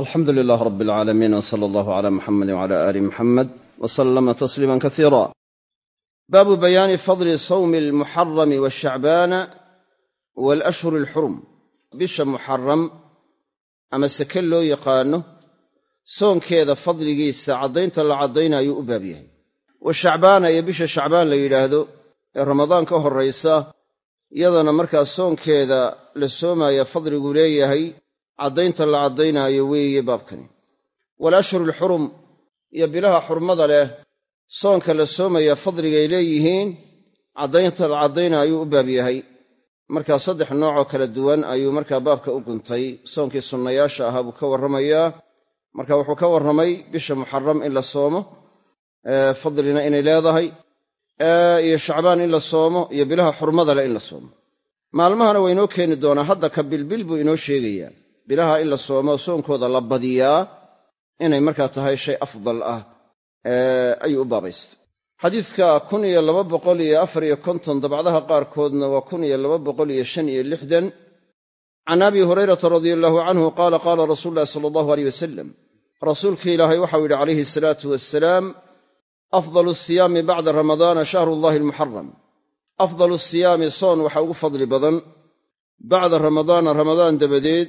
alxamdu lilaah rab alcaalamiin w sala allahu cala muxamedi wcala aali muxamed w salama tasliima kasiira baabu bayaani fadli sawmi almuxarami washacbaana walashhuri alxurum bisha muxaram ama seke loo yaqaano soonkeeda fadligiisa caddaynta la caddaynayuu u baab yahay. Wa shacbaana iyo bisha shacbaan la yidhaahdo ee ramadaan ka horraysa yadana markaa soonkeeda la soomaya fadligu leeyahay caddaynta la caddaynaayo weeye baabkani. Walashhuru alxurum iyo bilaha xurmada leh soonka la soomaya fadligay leeyihiin caddaynta la caddaynayuu u baab yahay. Markaa saddex noocoo kala duwan ayuu markaa baabka u guntay. Soonkii sunnayaasha ahaa buu ka warramayaa marka wuxuu ka warramay bisha muxaram in la soomo fadlina inay leedahay iyo shacbaan in la soomo iyo bilaha xurmada leh in la soomo. Maalmahana waa inoo keeni doonaa hadda ka bilbil buu inoo sheegayaa bilaha in la soomo soonkooda la badiyaa inay markaa tahay shay afdal ah ayuu u baabaystay. Xadiidka kun iyo laba boqol iyo afar iyo konton dabcdaha qaarkoodna waa kun iyo laba boqol iyo shan iyo lixdan. Can abi hurayrata radia allahu canhu qaala qaala rasuulu ulahi sala allahu aleyh wasalam rasuulkii ilaahay waxau yidhi calayhi asalaatu wasalaam afdalu siyaami bacda ramadaana shahru llahi almuxaram afdalu siyaami soon waxa ugu fadli badan. Bacda ramadaana ramadaan dabadeed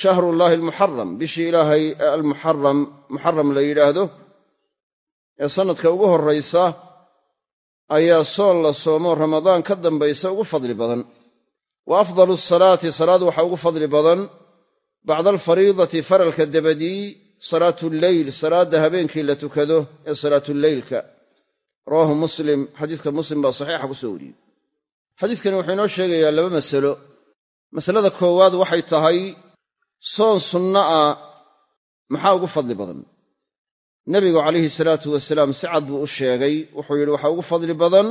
shahrullaahi almuxaram bishii ilaahay ee almuxaram muxaram la yidhaahdo ee sannadka ugu horraysa ayaa soon la soomo ramadaan ka dambaysa ugu fadli badan. Wa afdalu salaati salaad waxaa ugu fadli badan bacda alfariidati faralka dabadii salaatuleyl salaadda habeenkii la tukado ee salaatuleylka rawaahu muslim xadiiska muslim baa saxiixa ku soo wariyey. Xadiiskani wuxuu inoo sheegayaa laba masalo. Masalada koowaad waxay tahay soon sunno ah maxaa ugu fadli badan? Nebigu calayhi salaatu wasalaam si cad buu u sheegay wuxuu yidhi waxaa ugu fadli badan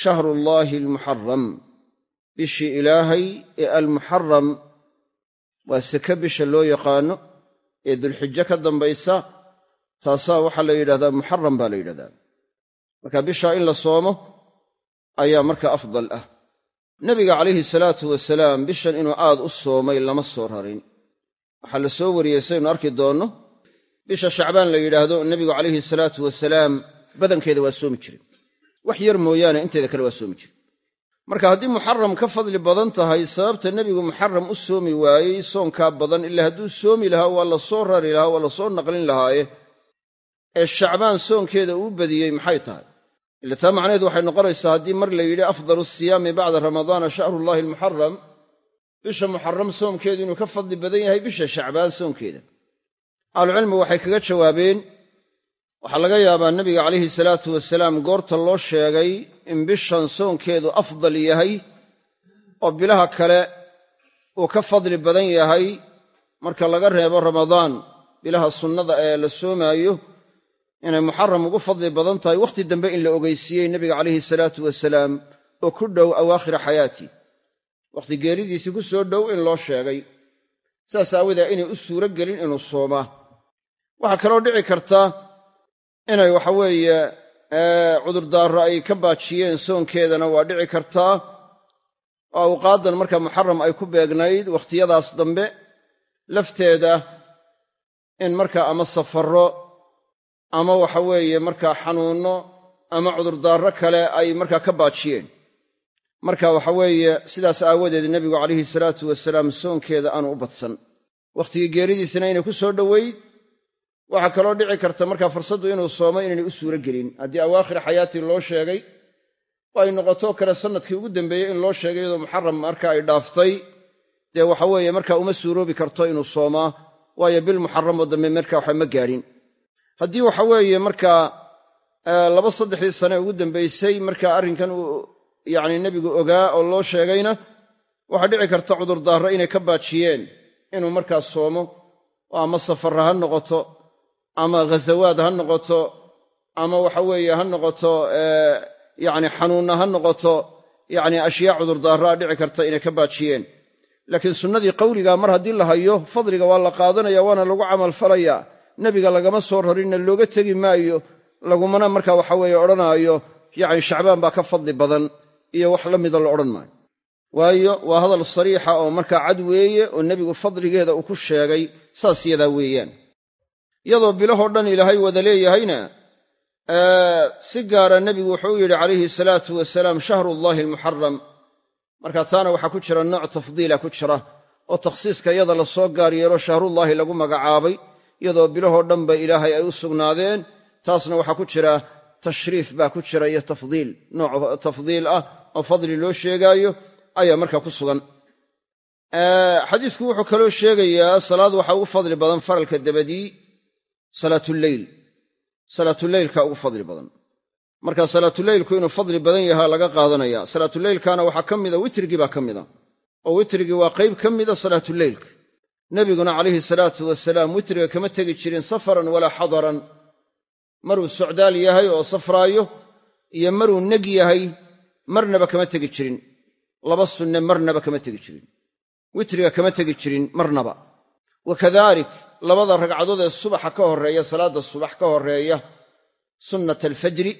shahrullaahi almuxaram bishii ilaahay ee almuxaram waa seke bisha loo yaqaano ee dulxijo ka dambaysa taasaa waxaa la yidhahdaa muxaram baa la yidhahdaa. Marka bishaa in la soomo ayaa marka afdal ah. Nebiga calayhi salaatu wasalaam bishan inuu aad u soomay lama soo rarin waxaa la soo wariyey saynu arki doonno bisha shacbaan la yidhaahdo nebigu calayhi salaatu wasalaam badankeeda waa soomi jiray. Wax yar mooyaane inteeda kale waa soomi jiray. Marka haddii muxaram ka fadli badan tahay sababta nebigu muxaram u soomi waayey soonkaa badan ilaa hadduu soomi lahaa waa la soo rari lahaa waa la soo naqlin lahaaye ee shacbaan soonkeeda uu badiyey maxay tahay? Ila taa macnaheedu waxay noqonaysaa haddii mar la yidhi afdalu siyaami bacda ramadaana shahrullaahi almuxaram bisha muxaram soomkeedu inuu ka fadli badan yahay bisha shacbaan soonkeeda ahlucilmigu waxay kaga jawaabeen waxaa laga yaabaa nebiga calayhi salaatu wasalaam goorta loo sheegay in bishan soonkeedu afdal yahay oo bilaha kale uu ka fadli badan yahay marka laga reebo ramadaan. Bilaha sunnada ee la soomaayo inay muxaram ugu fadli badan tahay wakhti dambe in la ogeysiiyey nebiga calayhi salaatu wasalaam oo ku dhow awaakhira xayaati wakhti geeridiisii ku soo dhow in loo sheegay. Saas aawadeed inay u suuro gelin inuu soomaa waxaa kaloo dhici karta inay waxaweeye cudurdaarro ay ka baajiyeen soonkeedana waa dhici kartaa oo awqaaddan marka muxaram ay ku beegnayd wakhtiyadaas dambe lafteeda in markaa ama safarro ama waxa weeye markaa xanuunno ama cudurdaarro kale ay markaa ka baajiyeen marka waxa weeye sidaas aawadeed nebigu calayhi salaatu wasalaam soonkeeda aanu u badsan. Wakhtigii geeridiisana inay ku soo dhoweyd waxaa kaloo dhici karta markaa fursaddu inuu soomay inaynay u suuro gelin haddii awaakhir xayaatii loo sheegay oo ay noqoto kale sannadkii ugu dambeeyey in loo sheegay iyadoo muxaram marka ay dhaaftay dee waxa weeye markaa uma suuroobi karto inuu soomaa waayo bil muxaramoo dambe markaa waxa ma gaadhin. Haddii waxa weeye markaa laba saddexdii sane ugu dambaysay markaa arrinkan yacni nebigu ogaa oo loo sheegayna waxaa dhici karta cudurdaarro inay ka baajiyeen. Inuu markaa soomo oo ama safarra ha noqoto ama ghazawaad ha noqoto ama waxa weeye ha noqoto yacni xanuunna ha noqoto yacni ashyaa cudurdaarraa dhici karta inay ka baajiyeen. Laakiin sunnadii qawligaa mar haddii la hayo fadliga waa la qaadanaya waana lagu camalfalayaa nebiga lagama soo rarinna looga tegi maayo lagumana marka waxa weeye odhanaayo yacni shacbaan baa ka fadli badan iyo wax la mida la odhan maayo. Waayo waa hadal sariixa oo markaa cad weeye oo nebigu fadligeeda uu ku sheegay saas yadaa weeyaan. Iyadoo bilahoo dhan ilaahay wada leeyahayna si gaara nebigu wuxuu yidhi calayhi salaatu wasalaam shahrullaahi almuxaram marka taana waxaa ku jira nooc tafdiila ku jira oo takhsiiska iyada la soo gaar yeelo shahrullaahi lagu magacaabay iyadoo bilahoo dhanba ilaahay ay u sugnaadeen taasna waxaa ku jira tashriif baa ku jira iyo tafdiil nooc tafdiil ah oo fadli loo sheegaayo ayaa markaa ku sugan. Xadiisku wuxuu kaloo sheegayaa salaad waxaa ugu fadli badan faralka dabadii salaatuleyl salaatuleylka ugu fadli badan. Marka salaatuleylku inuu fadli badan yahaa laga qaadanaya salaatuleylkana waxaa ka mida witrigii baa ka mida. Oo witrigii waa qayb ka mida salaatuleylka nebiguna calayhi salaatu wasalaam witriga kama tegi jirin safaran walaa xadaran. Maruu socdaal yahay oo safraayo iyo maruu neg yahay marnaba kama tegi jirin. Laba sunne marnaba kama tegi jirin. Witriga kama tegi jirin marnaba. Wa kadalik labada ragcadood ee subaxa ka horreeya salaadda subax ka horreeya sunnat alfajri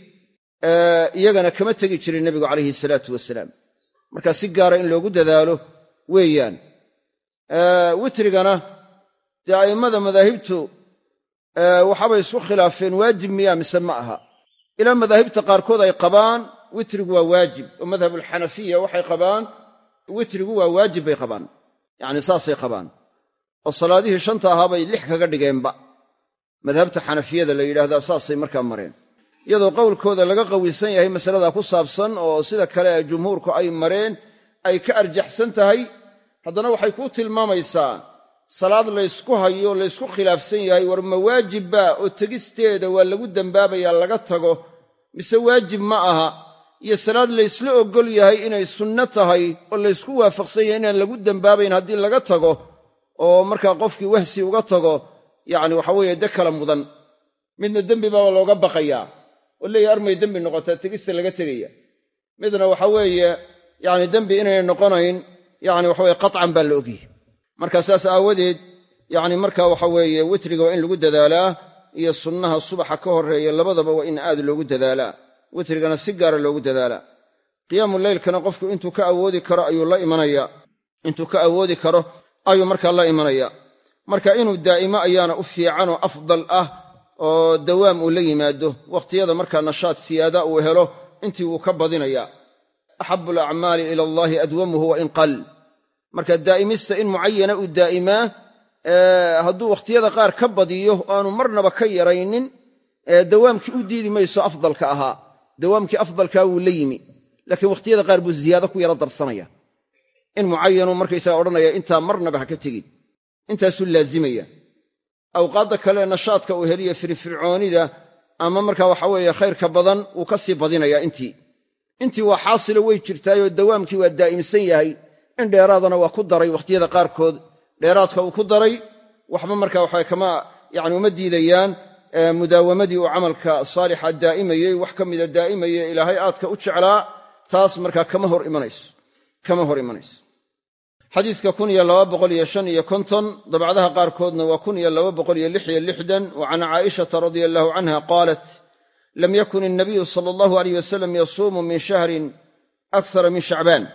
iyagana kama tegi jirin nebigu calayhi salaatu wasalaam marka si gaara in loogu dadaalo weeyaan. Witrigana dee a'immada madaahibtu waxaabay isku khilaafeen waajib miyaa mise ma aha. Ilaa madaahibta qaarkood ay qabaan witrigu waa waajib oo madhabulxanafiya waxay qabaan witrigu waa waajib bay qabaan. Yacni saasay qabaan. Oo salaadihii shanta ahaa bay lix kaga dhigeenba. Madhabta xanafiyada la yidhaahdaa saasay markaa mareen. Iyadoo qowlkooda laga qawisan yahay masaladaa ku saabsan oo sida kale jumhuurku ay mareen ay ka arjaxsan tahay haddana waxay kuu tilmaamaysaa salaad laysku hayo laysku khilaafsan yahay war ma waajibba oo tegisteeda waa lagu dembaabayaa laga tago mise waajib ma aha iyo salaad laysla oggol yahay inay sunno tahay oo laysku waafaqsan yahay inaan lagu dembaabayn haddii laga tago oo markaa qofkii wahsi uga tago yacni waxa weeye de kala mudan. Midna dembi baaba looga baqayaa oo leeyahy armay dembi noqotaa tegista laga tegaya. Midna waxa weeye yacni dembi inaynay noqonayn yacni waxaweye qatcan baa la ogyahy marka saas aawadeed yacni marka waxa weeye witriga waa in lagu dadaalaa iyo sunnaha subaxa ka horreeya labadaba waa in aad loogu dadaalaa witrigana si gaara loogu dadaalaa qiyaamu leylkana qofku intuu ka awoodi karo ayuu la imanaya. Intuu ka awoodi karo ayuu markaa la imanaya. Marka inuu daa'imo ayaana u fiicanoo afdal ah oo dawaam uu la yimaado. Wakhtiyada markaa nashaad siyaada uu helo intii wuu ka badinayaa axabu alacmaali ila allaahi adwamuhu wa in qal marka daa'imista in mucayana uu daa'imaa hadduu wakhtiyada qaar ka badiyo oo aanu marnaba ka yaraynin dawaamkii u diidi mayso afdalka ahaa dawaamkii afdalkaa wuu la yimi laakiin wakhtiyada qaar buu ziyaado ku yaro darsanaya. In mucayanu markaysaga odhanaya intaa marnaba ha ka tegin intaasuu laazimaya. Awqaadda kale nashaadka uu heliyo firfircoonida ama marka waxa weeye khayrka badan wuu ka sii badinayaa intii. Intii waa xaasilo way jirtaayoo dawaamkii waa daa'imsan yahay. In dheeraadana waa ku daray wakhtiyada qaarkood. Dheeraadka uu ku daray waxba marka waxa kama yani uma diidayaan mudaawamadii uu camalka saalixa daa'imayey wax ka mida daa'imaye ilaahay aadka u jeclaa taas markaa kama hor imanayso kama hor imanayso. Xadiiska dabcadaha qaarkoodna waa wa can caaishata radia allahu canha qaalat lam yakun inabiyu sala allahu aleyh wasalam yasuumu min shahrin akthara min shacbaan.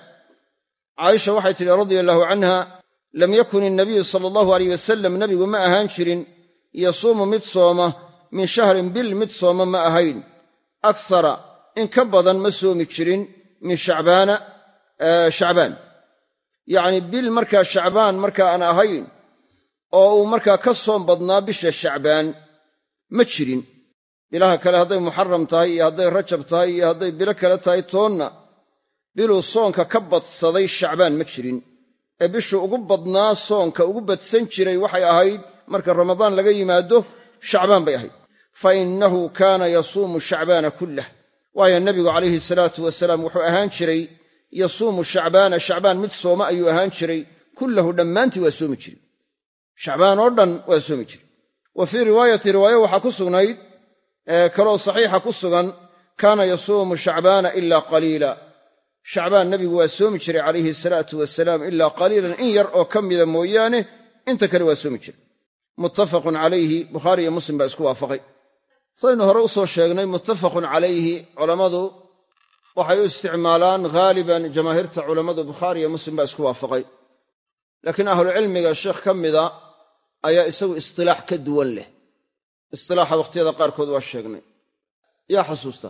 Caaisha waxay tidhi radia allahu canha lam yakun inabiyu sala allahu aleyh wasalam nebigu ma ahaan jirin yasuumu mid sooma min shahrin bil mid sooma ma ahayn. Akthara in ka badan ma soomi jirin min shacbaana shacbaan. Yacni bil markaa shacbaan marka aan ahayn oo uu markaa ka soom badnaa bisha shacbaan ma jirin. Bilaha kale hadday muxaram tahay iyo hadday rajab tahay iyo hadday bilo kale tahay toonna biluu soonka ka badsaday shacbaan ma jirin. Ee bishuu ugu badnaa soonka ugu badsan jiray waxay ahayd marka ramadaan laga yimaado shacbaan bay ahayd. Fa innahu kaana yasuumu shacbaana kullah waayo nebigu calayhi salaatu wasalaam wuxuu ahaan jiray yasuumu shacbaana shacbaan mid sooma ayuu ahaan jiray kullahu dhammaantii waa soomi jiray. Shacbaan oo dhan waa soomi jiray. Wa fii riwaayati riwaayo waxaa ku sugnayd kaloo saxiixa ku sugan kaana yasuumu shacbaana ilaa qaliila. Shacbaan nebigu waa soomi jiray calayhi salaatu wasalaam ilaa qaliilan in yar oo ka mida mooyaane inta kale waa soomi jiray muttafaqun calayhi bukhaari iyo muslim baa isku waafaqay. Saynu hore u soo sheegnay muttafaqun calayhi culammadu waxay u isticmaalaan haaliban jamaahiirta culammadu bukhaari iyo muslim baa isku waafaqay. Laakiin ahlucilmiga sheekh ka mida ayaa isagu istilaax ka duwan leh. Istilaaxa wakhtiyada qaarkood waa sheegnay. Yaa xasuusta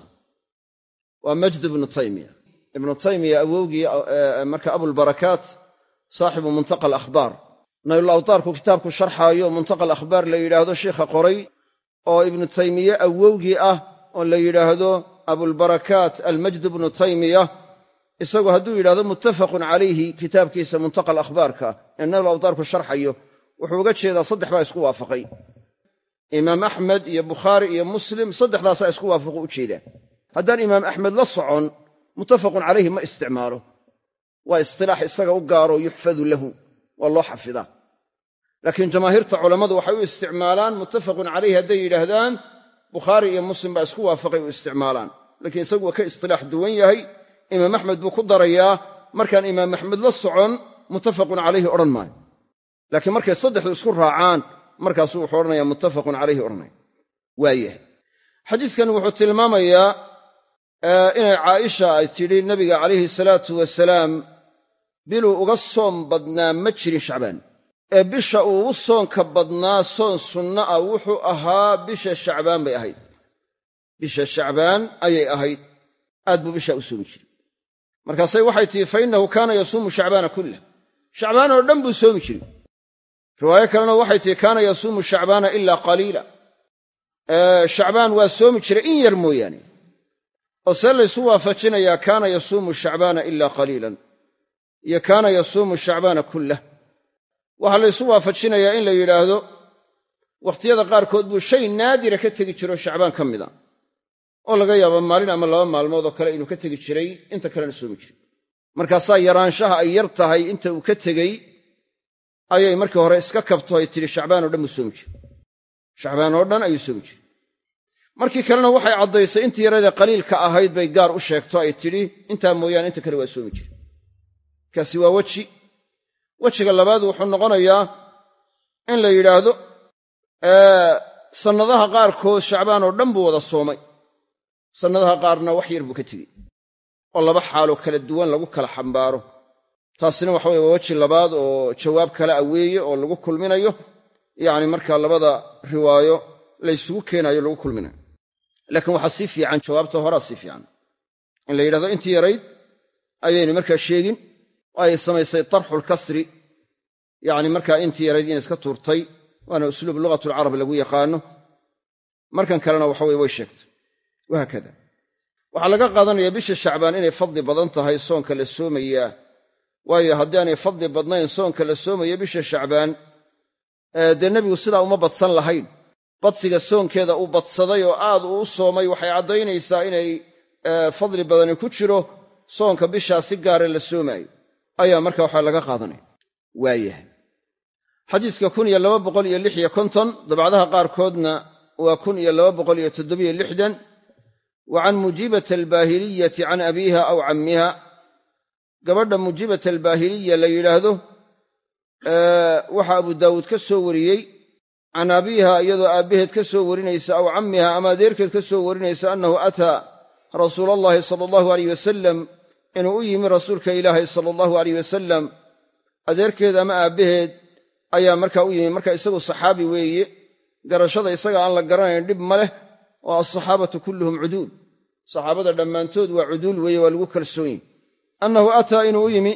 waa majd ibnu taymiya. Ibnu taymiya awowgii marka abulbarakaat saaxibu muntaqa alakhbaar naylulawtaarku kitaabku sharxaayo muntaqa alakhbaar la yidhaahdo sheikha qoray oo ibnu taymiye awowgii ah oo la yidhaahdo abulbarakaat almajd ibnu taymiya. Isagu hadduu yidhahdo muttafaqun calayhi kitaabkiisa muntaqa alakhbaarka ee naylulawtaarku sharxayo wuxuu uga jeedaa saddex baa isku waafaqay. Imaam axmed iyo bukhaari iyo muslim saddexdaasaa isku waafaqo u jeedaan haddaan imaam axmed la socon muttafaqun calayhi ma isticmaalo. Waa istilaax isaga u gaaro yuxfadu lahu waa loo xafidaa laakiin jamaahiirta culammadu waxay u isticmaalaan muttafaqun calayhi hadday yidhaahdaan bukhaari iyo muslim baa isku waafaqay u isticmaalaan. Laakiin isagu waa ka istilaax duwan yahay. Imaam axmed buu ku darayaa. Markaan imaam axmed la socon muttafaqun calayhi odhan maayo. Laakiin markay saddexdu isku raacaan markaasuu wuxuu odhanaya muttafaqun calayhi odhanaya waayahay. Xadiidkan wuxuu tilmaamayaa inay caaisha ay tidhi nabiga calayhi salaatu wasalaam biluu uga soom badnaa ma jirin shacbaan ee bisha ugu soonka badnaa soon sunno ah wuxuu ahaa bisha shacbaan bay ahayd. Bisha shacbaan ayay ahayd. Aad buu bishaa u soomi jiray. Markaasay waxay tihi fa innahu kaana yasuumu shacbaana kullah shacbaan oo dhan buu soomi jiray. Riwaayo kalena waxay tihi kaana yasuumu shacbaana ilaa qaliila. Shacbaan waa soomi jiray in yar mooyaane. Oo see laysu waafajinayaa kaana yasuumu shacbaana ilaa qaliilan. Iyo kaana yasuumu shacbaana kullah waxaa laysu waafajinayaa in la yidhaahdo wakhtiyada qaarkood buu shay naadira ka tegi jiro shacbaan ka mida oo laga yaabo maalin ama laba maalmood oo kale inuu ka tegi jiray inta kalena soomi jiray markaasaa yaraanshaha ay yar tahay inta uu ka tegey ayay markii hore iska kabto ay tidhi shacbaan oo dhan buu soomi jiray shacbaan oo dhan ayuu soomi jiray markii kalena waxay caddaysay intii yaradee qaliilka ahayd bay gaar u sheegto ay tidhi intaa mooyaane inta kale waa soomi jira kaasi waa weji wejiga labaad wuxuu noqonayaa in la yidhaahdo sannadaha qaarkood shacbaan oo dhan buu wada soomay. Sannadaha qaarna wax yar buu ka tegey oo laba xaaloo kala duwan lagu kala xambaaro. Taasina waxa weye waa weji labaad oo jawaab kale a weeye oo lagu kulminayo. Yacni markaa labada riwaayo laysugu keenayo lagu kulminayo. Laakiin waxaa sii fiican jawaabta horaa sii fiican. In la yidhahdo intii yarayd ayaynu markaa sheegin ay samaysay tarxulkasri yacni markaa intii yarayd in iska tuurtay waana usluub lugatulcarab lagu yaqaano. Markan kalena waxa weye way sheegtay. Wahaakada waxaa laga qaadanaya bisha shacbaan inay fadli badan tahay soonka la soomayaa waayo haddii aanay fadli badnayn soonka la soomaya bisha shacbaan dee nebigu sidaa uma badsan lahayn. Badsiga soonkeeda uu badsaday oo aad uu soomay waxay caddaynaysaa inay fadli badani ku jiro. Soonka bishaa si gaare la soomaayo ayaa marka waxaa laga qaadanaya waayahay xadiiska kun iyo laba boqol iyo lix iyo konton dabcdaha qaarkoodna waa kun iyo laba boqol iyo toddobiyo lixdan wa can mujiibata albaahiliyati can abiiha aw cammiha. Gabadha mujiibata albaahiliya la yidhaahdo waxaa abu daawuud ka soo wariyey can abiiha iyadoo aabbaheed ka soo warinaysa aw cammiha ama adeerkeed ka soo warinaysa annahu ataa rasuula allahi sala allahu aleyh wasalam inuu u yimi rasuulka ilaahay sala allahu aleyh wasalam adeerkeed ama aabbaheed ayaa markaa u yimi. Marka isagu saxaabi weeye garashada isaga aan la garanayn dhib ma leh oo alsaxaabatu kulluhum cuduul. Saxaabada dhammaantood waa cuduul weeye waa lagu kalsoon yihi annahu ataa inuu u yimi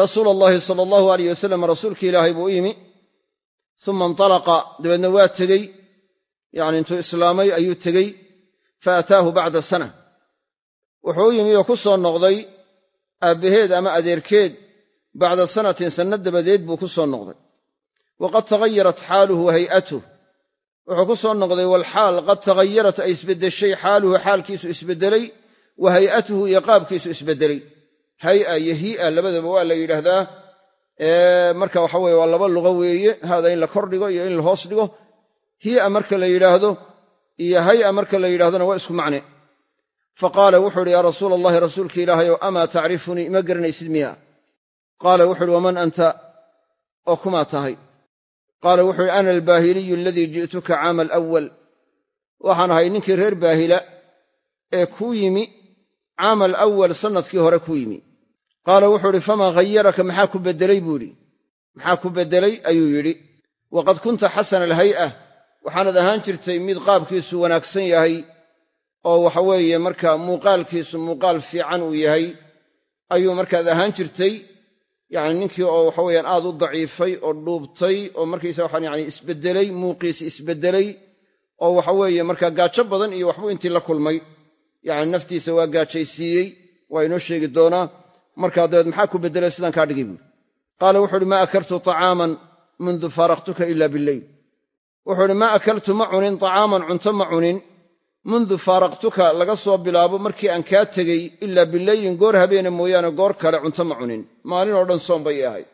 rasuula allahi sala allahu aleyh wasalam rasuulka ilaahay buu u yimi uma intalaqa dabeedna waa tegey yacni intuu islaamay ayuu tegey fa ataahu bacda sana wuxuu u yimi oo ku soo noqday aabbaheed ama adeerkeed bacda sanatin sanno dabadeed buu ku soo noqday. waqad taghayarat xaaluhu wa hay'atuh wuxuu ku soo noqday walxaal qad taghayarat ay isbeddeshay xaaluhu xaalkiisu isbeddelay wa hay'atuhu iyo qaabkiisu isbeddelay. hay'a iyo hi'a labadaba waa la yidhaahdaa marka waxa weye waa laba luqo weeye haada in la kor dhigo iyo in la hoos dhigo. hi'a marka la yidhaahdo iyo hay'a marka la yidhahdona waa isku macne fa qaala wuxuu uhi yaa rasuula allahi rasuulka ilaahayow amaa tacrifunii ima garanaysid miya qaala wuxu uhi waman anta? Oo kumaa tahay. Qaala wuxu uhi ana albaahiliyu aladii ji'tuka caama alawal waxaan ahay ninkii reer baahila ee kuu yimi caama alawal sannadkii hore ku yimi. Qaala wuxuu idhi famaa ghayaraka maxaa ku beddelay? buu idhi maxaa ku beddelay? ayuu yidhi. Waqad kunta xasana alhay'a waxaanad ahaan jirtay mid qaabkiisu wanaagsan yahay oo waxa weeye markaa muuqaalkiisu muuqaal fiican uu yahay ayuu markaad ahaan jirtay yacni ninkii oo waxa weeyaan aad u daciifay oo dhuubtay oo markaysa waxaan yani isbeddelay muuqiisi isbeddelay oo waxa weeye markaa gaajo badan iyo waxbuu intii la kulmay. Yacni naftiisa waa gaajaysiiyey waa inoo sheegi doonaa. Markaa dabeed maxaa ku beddelay sidaan kaa dhigay buuri qaala wuxu uhi maa akaltu طacaaman mundu faaraqtuka ila bileyl wuxuu uhi maa akaltu ma cunin طacaaman cunto ma cunin mundu faaraqtuka laga soo bilaabo markii aan kaa tegey ilaa bileylin goor habeena mooyaane goor kale cunto ma cunin maalin oo dhan soom bay ahayd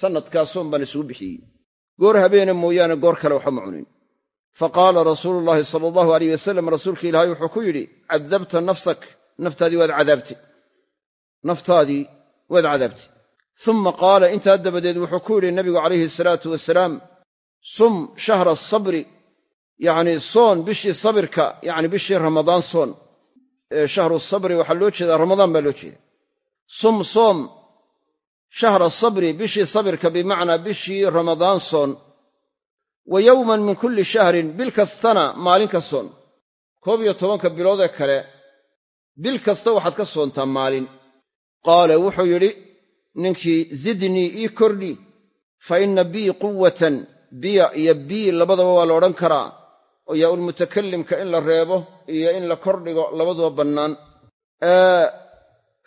sannadkaa soom baan isugu bixiyey goor habeena mooyaane goor kale waxba ma cunin fa qaala rasuulu llaahi sala allahu alayh wasalam rasuulka ilaahay wuxuu ku yidhi cadabta nafsak naftaadii waad cadaabtay naftaadii waad cadaabtay uma qaala intaa dabadeed wuxuu ku yidhi nabigu calayhi salaatu wasalaam sum shahra asabri yacni soon bishii sabirka yacni bishii ramadaan soon shahru sabri waxaa loo jeedaa ramadaan baa loo jeeda sum soom shahra sabri bishii sabirka bimacnaa bishii ramadaan soon wa yowman min kulli shahrin bil kastana maalin ka soon koob iyo tobanka biloodee kale bil kasta waxaad ka soontaa maalin. Qaala wuxuu yidhi ninkii zidnii ii kordhi fa inna bii quwatan biya iyo bii labadaba waa la odhan karaa oo yaa ulmutakallimka in la reebo iyo in la kordhigo labaduba bannaan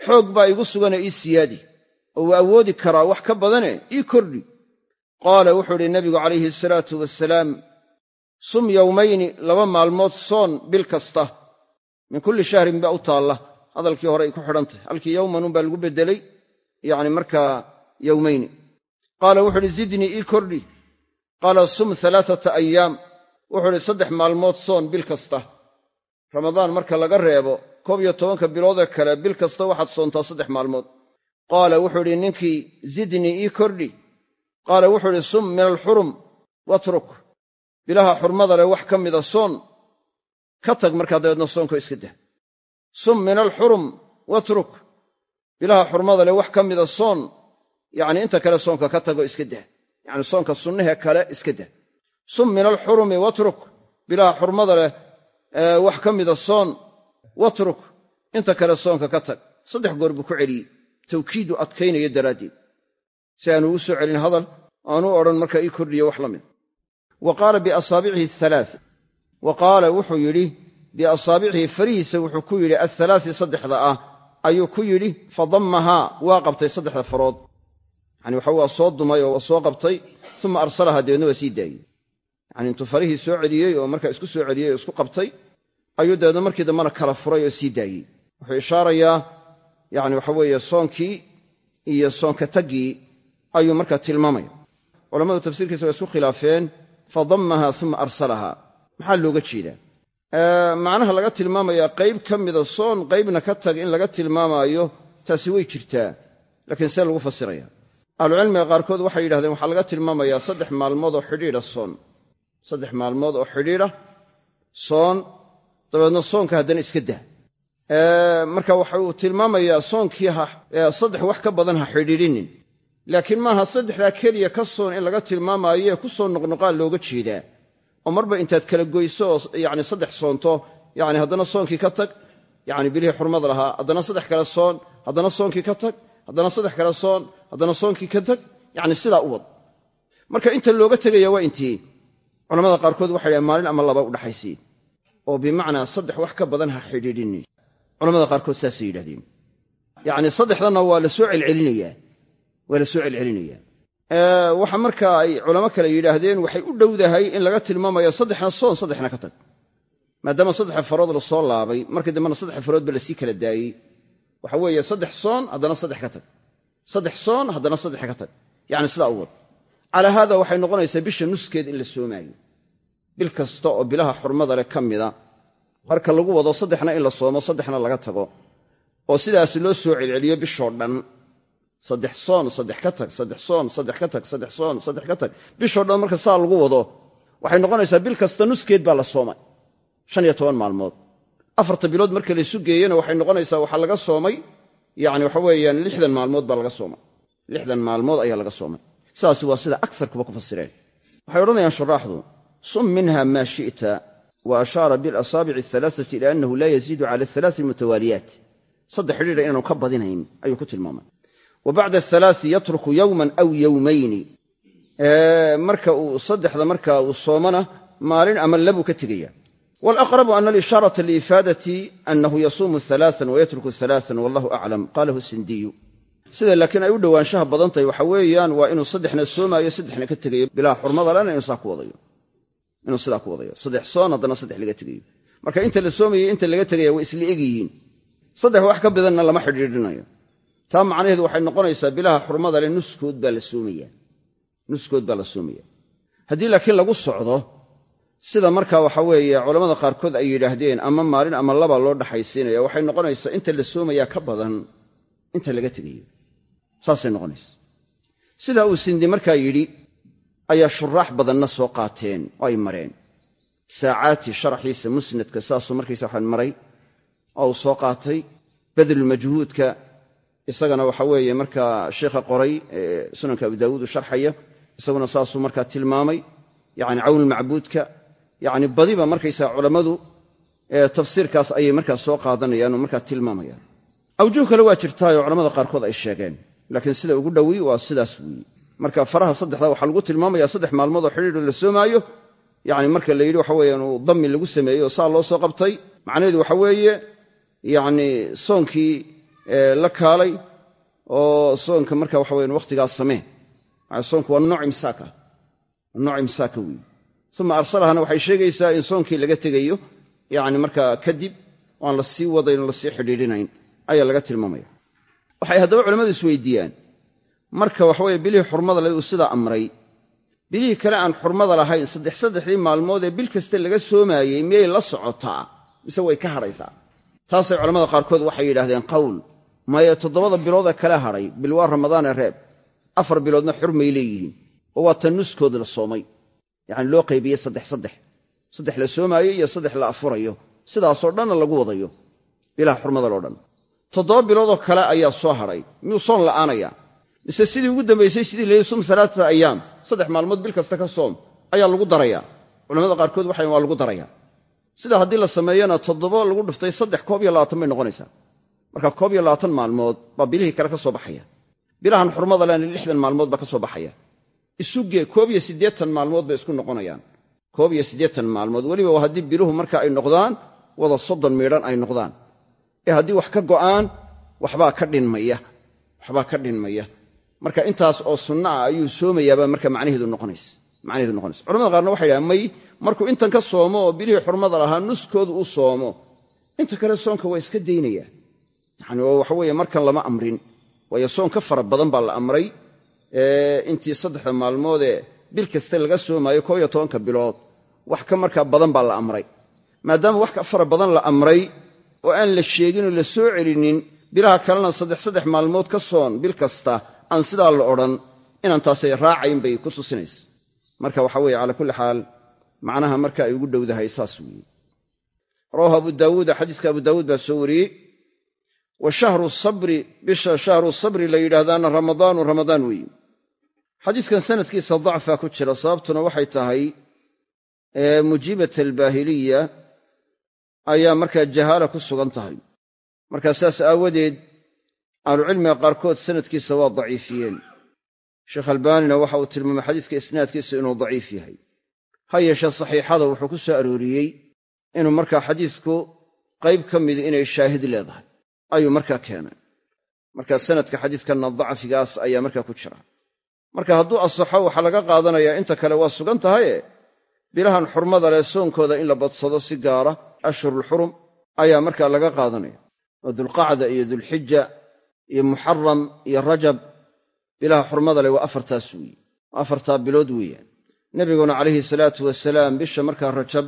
xoog baa igu sugane ii siyaadi oo waa awoodi karaa wax ka badane ii kordhi. Qaala wuxuu idhi nabigu calayhi salaatu wasalaam sum yowmayni laba maalmood soon bil kasta min kulli shahrin baa u taalla. Hadalkii hore ay ku xidhantahy halkii yowmanun baa lagu beddelay yacni markaa yowmayni qaala wuxuu uhi zidnii ii kordhi. Qaala sum alaaata ayaam wuxuu idhi saddex maalmood soon bil kasta. Ramadaan marka laga reebo koob iyo tobanka biloodee kale bil kasta waxaad soontaa saddex maalmood. Qaala wuxuu idhi ninkii zidnii ii kordhi. Qaala wuxuu idhi sum min alxurum watruk. Bilaha xurmada leh wax ka mida soon ka tag markaa dabeedna soonka iska dah sum min alxurum watruk. Bilaha xurmada leh wax ka mida soon yacni inta kale soonka ka tagoo iska dah yacni soonka sunnahee kale iska dah sum min alxurumi watruk bilaha xurmada leh wax ka mida soon watruk inta kale soonka ka tag. Saddex goor buu ku celiyey. Tawkiidu adkaynaya daraaddeed. Si aanu u soo celin hadal aanu odhan markaa ii kordhiya wax la mid. Wa qaala biasaabicihi ahalaa wa qaala wuxuu yidhi biasaabicihi farihiisa wuxuu ku yidhi athalaati saddexda ah. Ayuu ku yidhi fadammahaa waa qabtay saddexda farood. Yani waxa waa soo dumay oo soo qabtay uma arsalahaa dabeedna waa sii daayey yani intuu farihii soo celiyey oo markaa isku soo celiyey oo isku qabtay ayuu dabeedna markii dambena kala furay oo sii daayey. Wuxuu ishaarayaa yani waxa weeye soonkii iyo soonka taggii ayuu markaa tilmaamaya. Culammadu tafsiirkiisa waa isku khilaafeen fadammaha uma arsalaha maxaa looga jeedaa? Macnaha laga tilmaamayaa qayb ka mida soon qaybna ka tag in laga tilmaamaayo taasi way jirtaa. Laakiin see lagu fasiraya. Ahlucilmiga qaarkood waxay yidhahdeen waxaa laga tilmaamayaa saddex maalmood oo xidhiidha soon saddex maalmood oo xidhiidha soon dabeedna soonka haddana iska dah marka waxa uu tilmaamayaa soonkii saddex wax ka badan ha xidhiidhinin. Laakiin maaha saddexdaa keliya ka soon in laga tilmaamaayoe ku soo noqnoqaa looga jeedaa. Oo marba intaad kala goyso oo yani saddex soonto yani haddana soonkii ka tag yani bilihii xurmada lahaa haddana saddex kale soon haddana soonkii ka tag haddana saddex kale soon haddana soonkii ka tag yani sidaa u wad. Marka inta looga tegaya waa intii culamada qaarkood waxay dhahen maalin ama laba udhaxaysiin oo bimacnaa saddex wax ka badan ha xidhiidhinin culamada qaarkood saasay yidhahdeen. Yacni saddexdanna waa la soo celcelinayaa. Waa la soo celcelinayaa. Waxa markaa ay culamo kale yidhaahdeen waxay u dhowdahay in laga tilmaamayo saddexna soon saddexna ka tag. Maadaama saddexa farood la soo laabay markii dambena saddexa faroodba la sii kala daayey. Waxa weeye saddex soon haddana saddex ka tag. Saddex soon haddana saddex ka tag. Yacni sidaa u wad calaa haada waxay noqonaysaa bisha nuskeed in la soomaayo. Bil kasta oo bilaha xurmada leh ka mida marka lagu wado saddexna in la soomo saddexna laga tago. Oo sidaas loo soo celceliyo bishoo dhan. Saddex soon saddex ka tag saddex soon saddex ka tag saddex soon saddex ka tag. Bishoo dhan marka saa lagu wado waxay noqonaysaa bil kasta nuskeed baa la soomay. Shan iyo toban maalmood. Afarta bilood marka laysu geeyena waxay noqonaysaa waxaa laga soomay. Yani waxa weeyaan lixdan maalmood baa laga soomay. Lixdan maalmood ayaa laga soomay saas waa sida aksarkuba ku fasireen. Waxay odhanayaan shuraaxdu sum minha maa shi'ta wa ashaara bilasaabici alaaati ila annahu laa yaziidu cala alaai mutawaaliyaat saddex xidhiidha inaanu ka badinayn ayuu ku tilmaamay wa bacda alaai yatruku yowman aw yowmayni marka uu saddexda marka uu soomana maalin ama labuu ka tegaya walaqrabu ana alishaarata liifaadati annahu yasuumu alaaan wayatruku alaaan wallahu aclam qalahu sindiyu sida laakiin ay u dhowaanshaha badan tahay waxa weeyaan waa inuu saddexna soomaayo saddexna ka tegayo. Bilaa xurmada lana inuu sidaa ku wadayo. Saddex soon haddana saddex laga tegayo. Marka inta la soomayo inta laga tegaya way isla eg yihiin. Saddex wax ka badanna lama xidhiidhinayo. Taa macnaheedu waxay noqonaysaa bilaha xurmada le nuskood baa la soomaya nuskood baa la soomaya haddii laakiin lagu socdo sida marka waxa weeye culammada qaarkood ay yidhaahdeen ama maalin ama laba loo dhaxaysiinaya waxay noqonaysaa inta la soomayaa ka badan inta laga tegayo saasay noqonaysa. Sidaa uu sindi markaa yidhi ayaa shuraax badanna soo qaateen oo ay mareen. Saacaati sharaxiisa musnadka saasuu markaysa waxaan maray oo uu soo qaatay badlulmajhuudka isagana waxa weeye markaa sheikha qoray sunanka abu daawuud u sharxaya isaguna saasuu markaa tilmaamay yani cawnulmacbuudka yani badiba markaysaa culammadu tafsiirkaas ayay markaa soo qaadanayaan oo markaa tilmaamayaan. Awjuh kale waa jirtaayoo culamada qaarkood ay sheegeen laakiin sida ugu dhowi waa sidaas weeye marka faraha saddexda waxaa lagu tilmaamaya saddex maalmood oo xidhiidho la soomaayo. Yani marka la yidhi waxa weeye inuu dami lagu sameeyey oo saa loo soo qabtay. Macnaheedu waxa weeye yani soonkii la kaalay oo soonka marka waxa weyan wakhtigaas samee. Soonku waa nooc imsaaka. Waa nooc imsaaka weeye uma arsalahana waxay sheegaysaa in soonkii laga tegayo. Yani markaa kadib aan la sii wadayn oo la sii xidhiidhinayn. Ayaa laga tilmaamaya waxay haddaba culammadu isweydiiyaan. Marka waxaweye bilihii xurmada le uu sidaa amray. Bilihii kale aan xurmada lahayn saddex saddexdii maalmood ee bil kasta laga soomaayey miyay la socotaa? Mise way ka hadhaysaa? Taasay culamada qaarkood waxay yidhahdeen qawl. Maya toddobada biloodee kale hadhay bil waa ramadaane reeb. Afar biloodna xurmay leeyihiin. Oo waa tan nuskood la soomay. Yacani loo qaybiyey saddex saddex. Saddex la soomaayo iyo saddex la afurayo. Sidaasoo dhanna lagu wadayo. Bilaha xurmada loo dhan toddoba biloodoo kale ayaa soo hadhay miyuu soon la'aanaya mise sidii ugu dambaysay sidii layihi sum salaatata ayaam saddex maalmood bil kasta ka soom ayaa lagu daraya culamada qaarkood waxay waa lagu daraya sidaa haddii la sameeyana toddoba lagu dhuftay saddex koob iyo labaatan bay noqonaysaa. Marka koob iyo labaatan maalmood baa bilihii kale ka soo baxaya. Bilahan xurmada lena lixdan maalmood baa ka soo baxaya. Isugee koob iyo siddeetan maalmood bay isku noqonayaan. Koob iyo siddeetan maalmood weliba haddii biluhu marka ay noqdaan wada soddon miidhan ay noqdaan ee haddii wax ka go'aan waxbaa ka dhinmaya waxbaa ka dhinmaya. Marka intaas oo sunna ah ayuu soomayaabaa marka macnaheedu noqonaysa macnaheedu noqonaysa culamada qaarna waxay dhahaan may markuu intan ka soomo oo bilihii xurmada lahaa nuskoodu u soomo. Inta kale soonka waa iska daynaya. Yani oo waxa weeye markan lama amrin. Waayo soon ka fara badan baa la amray. Intii saddexda maalmoodee bil kasta laga soomaayo koob iyo tobanka bilood wax ka markaa badan baa la amray. Maadaama wax ka fara badan la amray oo aan la sheeginoo la soo celinin bilaha kalena saddex saddex maalmood ka soon bil kasta aan sidaa la odhan inaan taasay raacayn bay ku tusinaysa. Marka waxa weeye calaa kulli xaal macnaha marka ay ugu dhowdahay saas weeye. Rawahu abu daawuuda xadiiska abu daawuud baa soo wariyey. Wa shahru sabri bisha shahru sabri la yidhaahdaana ramadaanu ramadaan weeye. Xadiiskan sanadkiisa dacfaa ku jira sababtuna waxay tahay mujiibat albaahiliya ayaa markaa jahaala ku sugan tahay. Markaa saas aawadeed ahlucilmiga qaarkood sanadkiisa waa daciifiyeen. Sheekh albaanina waxa uu tilmaamay xadiiska isnaadkiisa inuu daciif yahay. Ha yeeshee saxiixada wuxuu ku soo arooriyey inuu markaa xadiisku qayb ka midi inay shaahid leedahay. Ayuu markaa keenay. Marka sanadka xadiiskanna dacfigaas ayaa markaa ku jira. Marka hadduu asaxo waxaa laga qaadanayaa inta kale waa sugan tahaye. Bilahan xurmada leh soonkooda in la badsado si gaara ashhurulxurum ayaa markaa laga qaadanaya oo dulqacda iyo dulxija iyo muxaram iyo rajab bilaha xurmada leh waa afartaas weeye. Afartaa bilood weeyaan. Nebiguna calayhi salaatu wasalaam bisha markaa rajab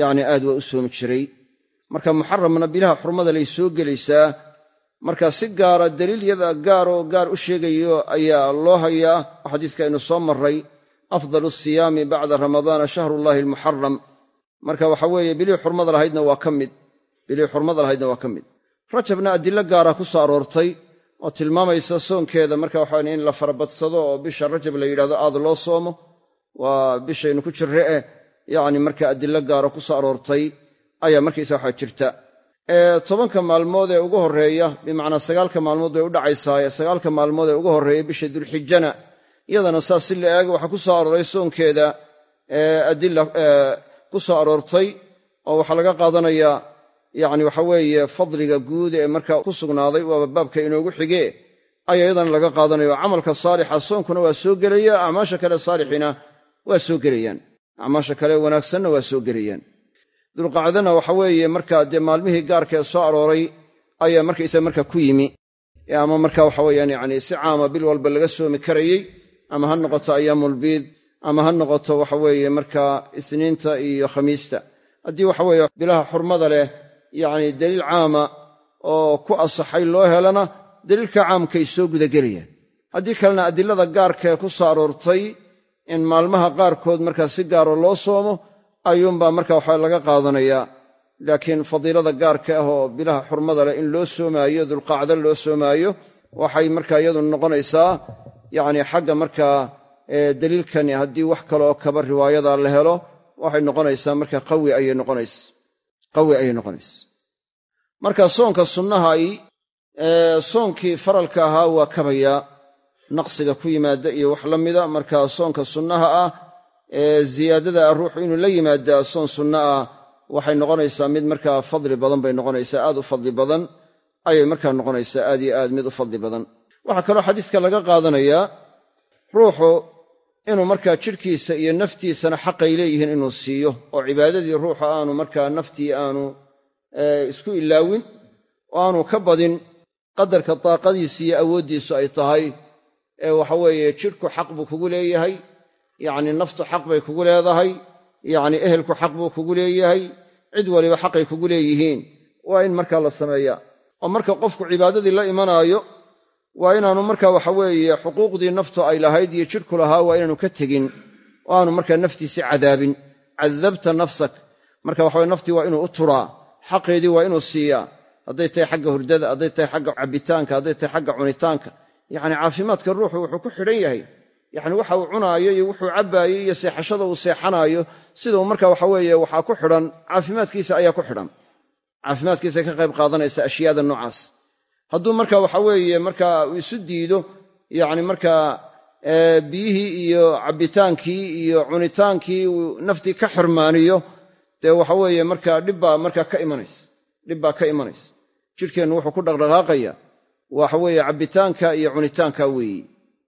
yacni aad waa u soomi jiray. Marka muxaramna bilaha xurmada lay soo gelaysaa marka si gaara daliil yada gaaroo gaar u sheegayo ayaa loo hayaa. Oo xadiiska aynu soo marray afdalu siyaami bacda ramadaana shahrullaahi almuxaram marka waxa weeye bilihii xurmada lahaydna waa ka mid. Bilii xurmada lahaydna waa ka mid. Rajabna adilo gaara ku soo aroortay oo tilmaamaysa soonkeeda. Marka waxaan in la farabadsado oo bisha rajab la yidhahdo aad loo soomo waa bishaynu ku jirre eh yacni marka adilo gaara ku soo aroortay ayaa markaysa waxaa jirta. Tobanka maalmood ee ugu horreeya bimacnaa sagaalka maalmood bay u dhacaysaaye sagaalka maalmood ee ugu horreeya bisha dulxijana iyadana saas si la eeg waxaa ku soo arooray soonkeeda adila ku soo aroortay oo waxaa laga qaadanayaa yacni waxa weeye fadliga guud ee markaa ku sugnaaday waaba baabka inoogu xigee. Ayaa iyadana laga qaadanayo camalka saalixa soonkuna waa soo gelaya acmaasha kale saalixina waa soo gelayaan. Acmaasha kale wanaagsanna waa soo gelayaan. Dulqacdana waxa weeye markaa dee maalmihii gaarka ee soo arooray ayaa markaysa marka ku yimi. Ama marka waxa weyaan yani si caama bil walba laga soomi karayey ama ha noqoto ayaamulbiid ama ha noqoto waxa weeye markaa isniinta iyo khamiista. Haddii waxa weeye bilaha xurmada leh yacni daliil caama oo ku asaxay loo helana daliilka caamkay soo gudagelayaan. Haddii kalena adilada gaarka ee ku soo aroortay in maalmaha qaarkood markaa si gaaro loo soomo ayuunbaa marka waxa laga qaadanayaa laakiin fadiilada gaarka ah oo bilaha xurmada leh in loo soomaayo dulqacdo loo soomaayo waxay markaa iyadu noqonaysaa yacni xagga markaa daliilkani haddii wax kaleoo kaba riwaayada la helo waxay noqonaysaa marka qawi ayay noqonaysa marka soonka sunnahay soonkii faralka ahaa waa kabayaa naqsiga ku yimaada iyo wax la mida. Marka soonka sunnaha ah ee ziyaadada ruuxu inuu la yimaadaa soon sunna ah waxay noqonaysaa mid markaa fadli badan bay noqonaysaa aad u fadli badan ayay markaa noqonaysaa aad iyo aad mid u fadli badan. Waxaa kaloo xadiiska laga qaadanayaa ruuxu inuu markaa jidhkiisa iyo naftiisana xaqay leeyihiin inuu siiyo oo cibaadadii ruuxa aanu markaa naftii aanu isku ilaawin oo aanu ka badin qadarka daaqadiisa iyo awooddiisu ay tahay ee waxaweeye jidhku xaq buu kugu leeyahay yacni naftu xaq bay kugu leedahay yacni ehelku xaq buu kugu leeyahay cid waliba xaqay kugu leeyihiin. Waa in markaa la sameeyaa. Oo marka qofku cibaadadii la imanaayo waa inaanu marka waxaweeye xuquuqdii naftu ay lahayd iyo jidhku lahaa waa inaanu ka tegin oo aanu markaa naftiisii cadaabin. Cadabta nafsak. Marka waxaweye naftii waa inuu u turaa. Xaqeedii waa inuu siiyaa. Hadday tahay xagga hurdada hadday tahay xagga cabbitaanka hadday tahay xagga cunitaanka. Yacni caafimaadka ruuxu wuxuu ku xidhan yahay. Yacni waxa uu cunaayo iyo wuxuu cabbaayo iyo seexashada uu seexanaayo sidau marka waxa weeye waxaa ku xidhan. Caafimaadkiisa ayaa ku xidhan. Caafimaadkiisa ka qayb qaadanaysa ashyaada noocaas hadduu marka waxa weeye marka isu diido yacni markaa biyihii iyo cabbitaankii iyo cunitaankii naftii ka xirmaaniyo dee waxa weeye markaa dhibbaa markaa ka imanaysa dhibbaa ka imanaysa. Jidhkeennu wuxuu ku dhaqdhaqaaqaya waxa weeye cabbitaanka iyo cunitaanka weeyi.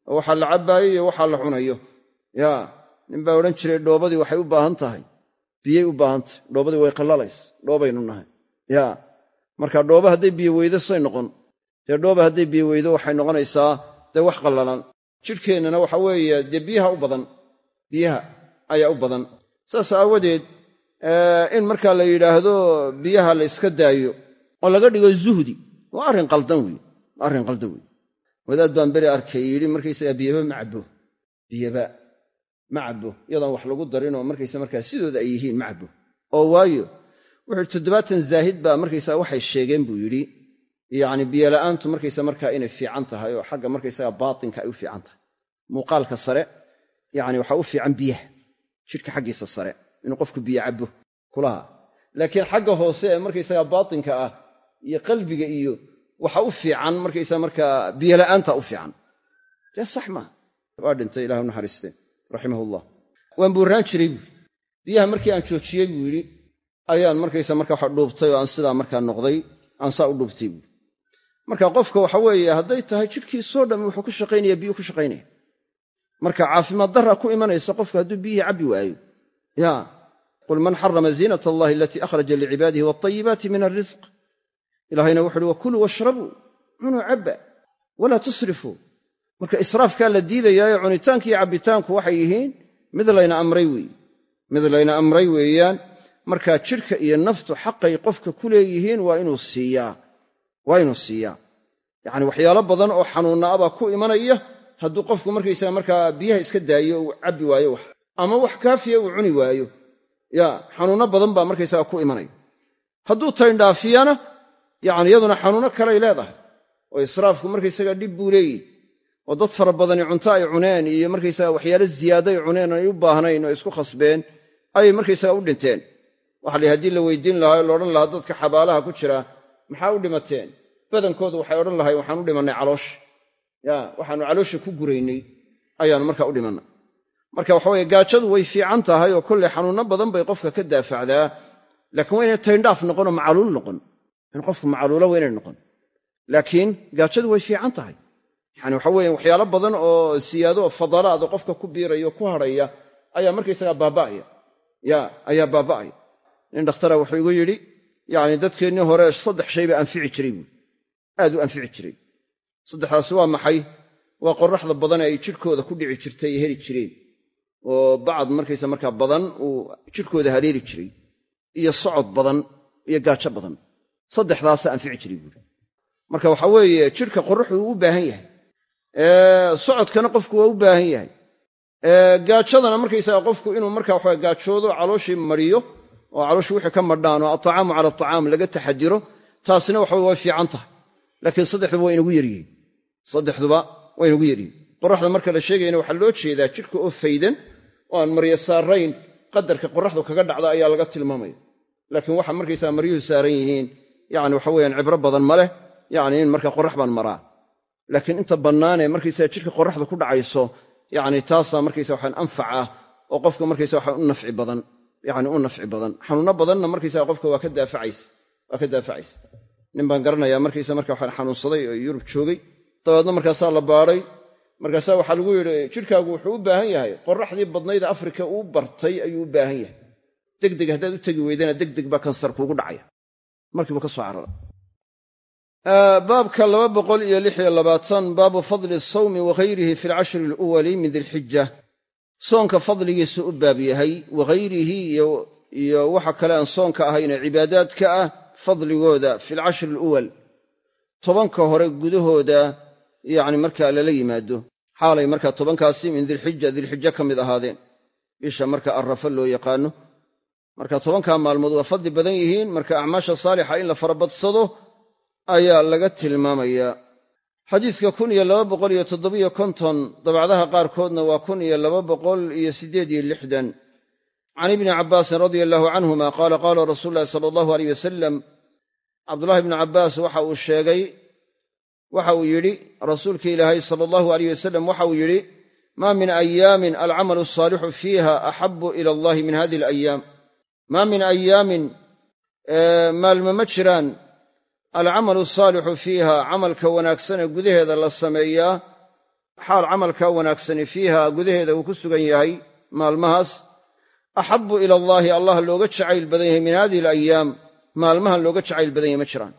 Oo waxaa la cabbaayo iyo waxaa la cunayo. Ya ninbaa odhan jiray dhoobadii waxay u baahan tahay. Biyay u baahan tahay. Dhoobadii way qallalaysa dhoobaynu nahay. Ya marka dhooba hadday biyo weydo noqon dee dhooba hadday biyo waxay noqonaysaa dee wax qallalan. Jidhkeennana waxa weeye dee biyaha u badan biyaha ayaa u badan. Saas aawadeed in markaa la yidhaahdo biyaha la yska daayo oo laga dhigo zuhdi waa arrin qaldan wey waa arrin qaldan wey wadaad baan beri arkay yidhi markaysagaa biyaba ma cabbo biyaba ma cabbo iyadaan wax lagu darinoo markaysa markaa sidooda ay yihiin ma cabbo oo waayo wuxuu yidhi toddobaatan zaahid baa markaysaga waxay sheegeen buu yidhi yacni biyola'aantu markaysa markaa inay fiican tahay oo xagga markaysaga baatinka ay u fiican tahay. Muuqaalka sare yacni waxaa u fiican biyaha jidhka xaggiisa sare inuu qofku biyo cabbo kulaha. Laakiin xagga hoose ee markaysaga baatinka ah iyo qalbiga iyo waxa u fiican markaysa markaa biyola'aanta u fiican. Dee sax maaha waa dhintay ilah u naxariiste raximahullah. Waan buurraan jiray buui biyaha markii aan joojiyey buu yidhi ayaan markaysa marka waxa dhuubtay oo aan sidaa markaa noqday aan saa u dhuubtay buui marka qofka waxa weeye hadday tahay jidhkiisoo dhammi wuxuu ku shaqaynaya biyuu ku shaqaynaya. Marka caafimaad darra ku imanaysa qofka hadduu biyihii cabbi waayo. Ya qul man xarama ziinat allahi alatii akhraja licibaadihi waatayibaati min alrisq ilaahayna wuxu uhi wakuluu washrabuu cunuu cabba walaa tusrifuu marka israafkaa la diidayaayo cunitaanka iyo cabbitaanku waxay yihiin mid layna amray weeye mid layna amray weeyaan. Markaa jidhka iyo naftu xaqay qofka ku leeyihiin waa inuu siiyaa waa inuu siiyaa yacni waxyaalo badan oo xanuunna abaa ku imanaya hadduu qofku markaysaga markaa biyaha iska daayo uu cabbi waayo wax ama wax kaafiya uu cuni waayo ya xanuunno badan baa markaysaga ku imanaya. Hadduu tayndhaafiyana yacni iyaduna xanuuno kalay leedahay oo israafku markaysaga dhib buu leeyihi oo dad fara badani cunto ay cuneen iyo markaysaga waxyaalo ziyaado ay cuneen ay u baahnayn oo isku khasbeen ayay markaysaga u dhinteen. Waxa la haddii la weydiin lahaa o la odhan lahaa dadka xabaalaha ku jira maxaa u dhimateen? Badankoodu waxay odhan lahay waxaan u dhimannay caloosha. Ya waxaanu caloosha ku guraynay. Ayaanu markaa u dhimannay marka waxa weye gaajadu way fiican tahay oo kolley xanuunno badan bay qofka ka daafacdaa laakiin waa inay tayndhaaf noqonoo macaluul noqon. In qofku macaluula waa noqon. Laakiin gaajadu way fiican tahay. Yani waxa weeye waxyaalo badan oo siyaado fadalaad oo qofka ku biiraya o ku hadhaya ayaa markaysagaa baaba'aya. Ya ayaa baaba'aya. Nin dhakhtara wuxuu igu yidhi yacni dadkeennii hore saddex shay baa anfici jiray buui aad u anfici jiray. Saddexdaasi waa maxay? Waa qoraxda badan ay jidhkooda ku dhici jirtay ay heli jireen. Oo bacad markaysa markaa badan uu jidhkooda haleeli jiray. Iyo socod badan iyo gaajo badan. Saddexdaasaa anfici jiray buuri marka waxaa weeye jidhka qorraxu uu u baahan yahay. Socodkana qofku waa u baahan yahay. Gaajadana markaysaga qofku inuu marka waxa gaajoodo calooshii mariyo oo calooshii wixii ka madhaan oo atacaamu cala atacaam laga taxadiro taasina waxa way fiican tahay. Laakiin saddexduba waa inagu yaryihiin. Saddexduba waa inagu yaryihiin. Qoraxda marka la sheegayana waxaa loo jeedaa jidhka oo faydan oo aan maryo saarayn qadarka qoraxdu kaga dhacda ayaa laga tilmaamaya. Laakiin waxa markaysaa maryuhu saaran yihiin yani waxa weyaan cibro badan ma leh yani in marka qorax baan maraa. Laakiin inta bannaanee markaysaa jidhka qoraxdu ku dhacayso yani taasaa markaysa waxaan anfac oo qofka markaysa waxa u nafci badan yani u nafci badan. Xanuunno badanna markaysaa qofka waa ka daafacaysa waa ka daafacaysa nin baan garanayaa markaysa marka waxaan xanuunsaday oo yurub joogay. Dabeedna markaasaa la baadhay markaasaa waxaa lagu yidhi jidhkaagu wuxuu u baahan yahay qoraxdii badnayda afrika uu bartay ayuu u baahan yahay. Degdeg haddaad u tegi weydana degdeg baa kansar kuugu dhacaya. Markiibu ka soo carara baabka baabu fadli asawmi waghayrihi fi alcashri aluwali min dilxija soonka fadligiisu u baab yahay waghayrihi iyo waxa kale aan soonka ahayne cibaadaadka ah fadligooda fi alcashri aluwal tobanka hore gudahooda yacni markaa lala yimaado. Xaalay markaa tobankaasi min dilxija dilxija ka mid ahaadeen. Bisha marka arrafa loo yaqaano. Marka tobankaa maalmood waa fadli badan yihiin marka acmaasha saalixa in la farabadsado ayaa laga tilmaamayaa xadiidka kun iyo laba boqol iyo toddobiyo konton dabacdaha qaarkoodna waa kun iyo laba boqol iyo siddeed iyo lixdan. Can ibni cabbaasin radia allahu canhuma qaala qaala rasuulu llahi sala allahu aleyh wasalam cabdullahi ibnu cabbaas waxa uu sheegay waxa uu yidhi rasuulki ilaahay sala allahu aleyh wasalam waxa uu yidhi maa min ayaamin alcamalu asaalixu fiiha axabu ila allahi min hadihi alayaam maa min ayaamin maalmo ma jiraan alcamalu asaalixu fiiha camalka wanaagsane gudaheeda la sameeyaa xaal camalka wanaagsani fiiha gudaheeda uu ku sugan yahay maalmahaas axabu ila allaahi allah looga jacayl badan yahay min hadihi alayaam maalmahan looga jacayl badan yahay ma jiraan.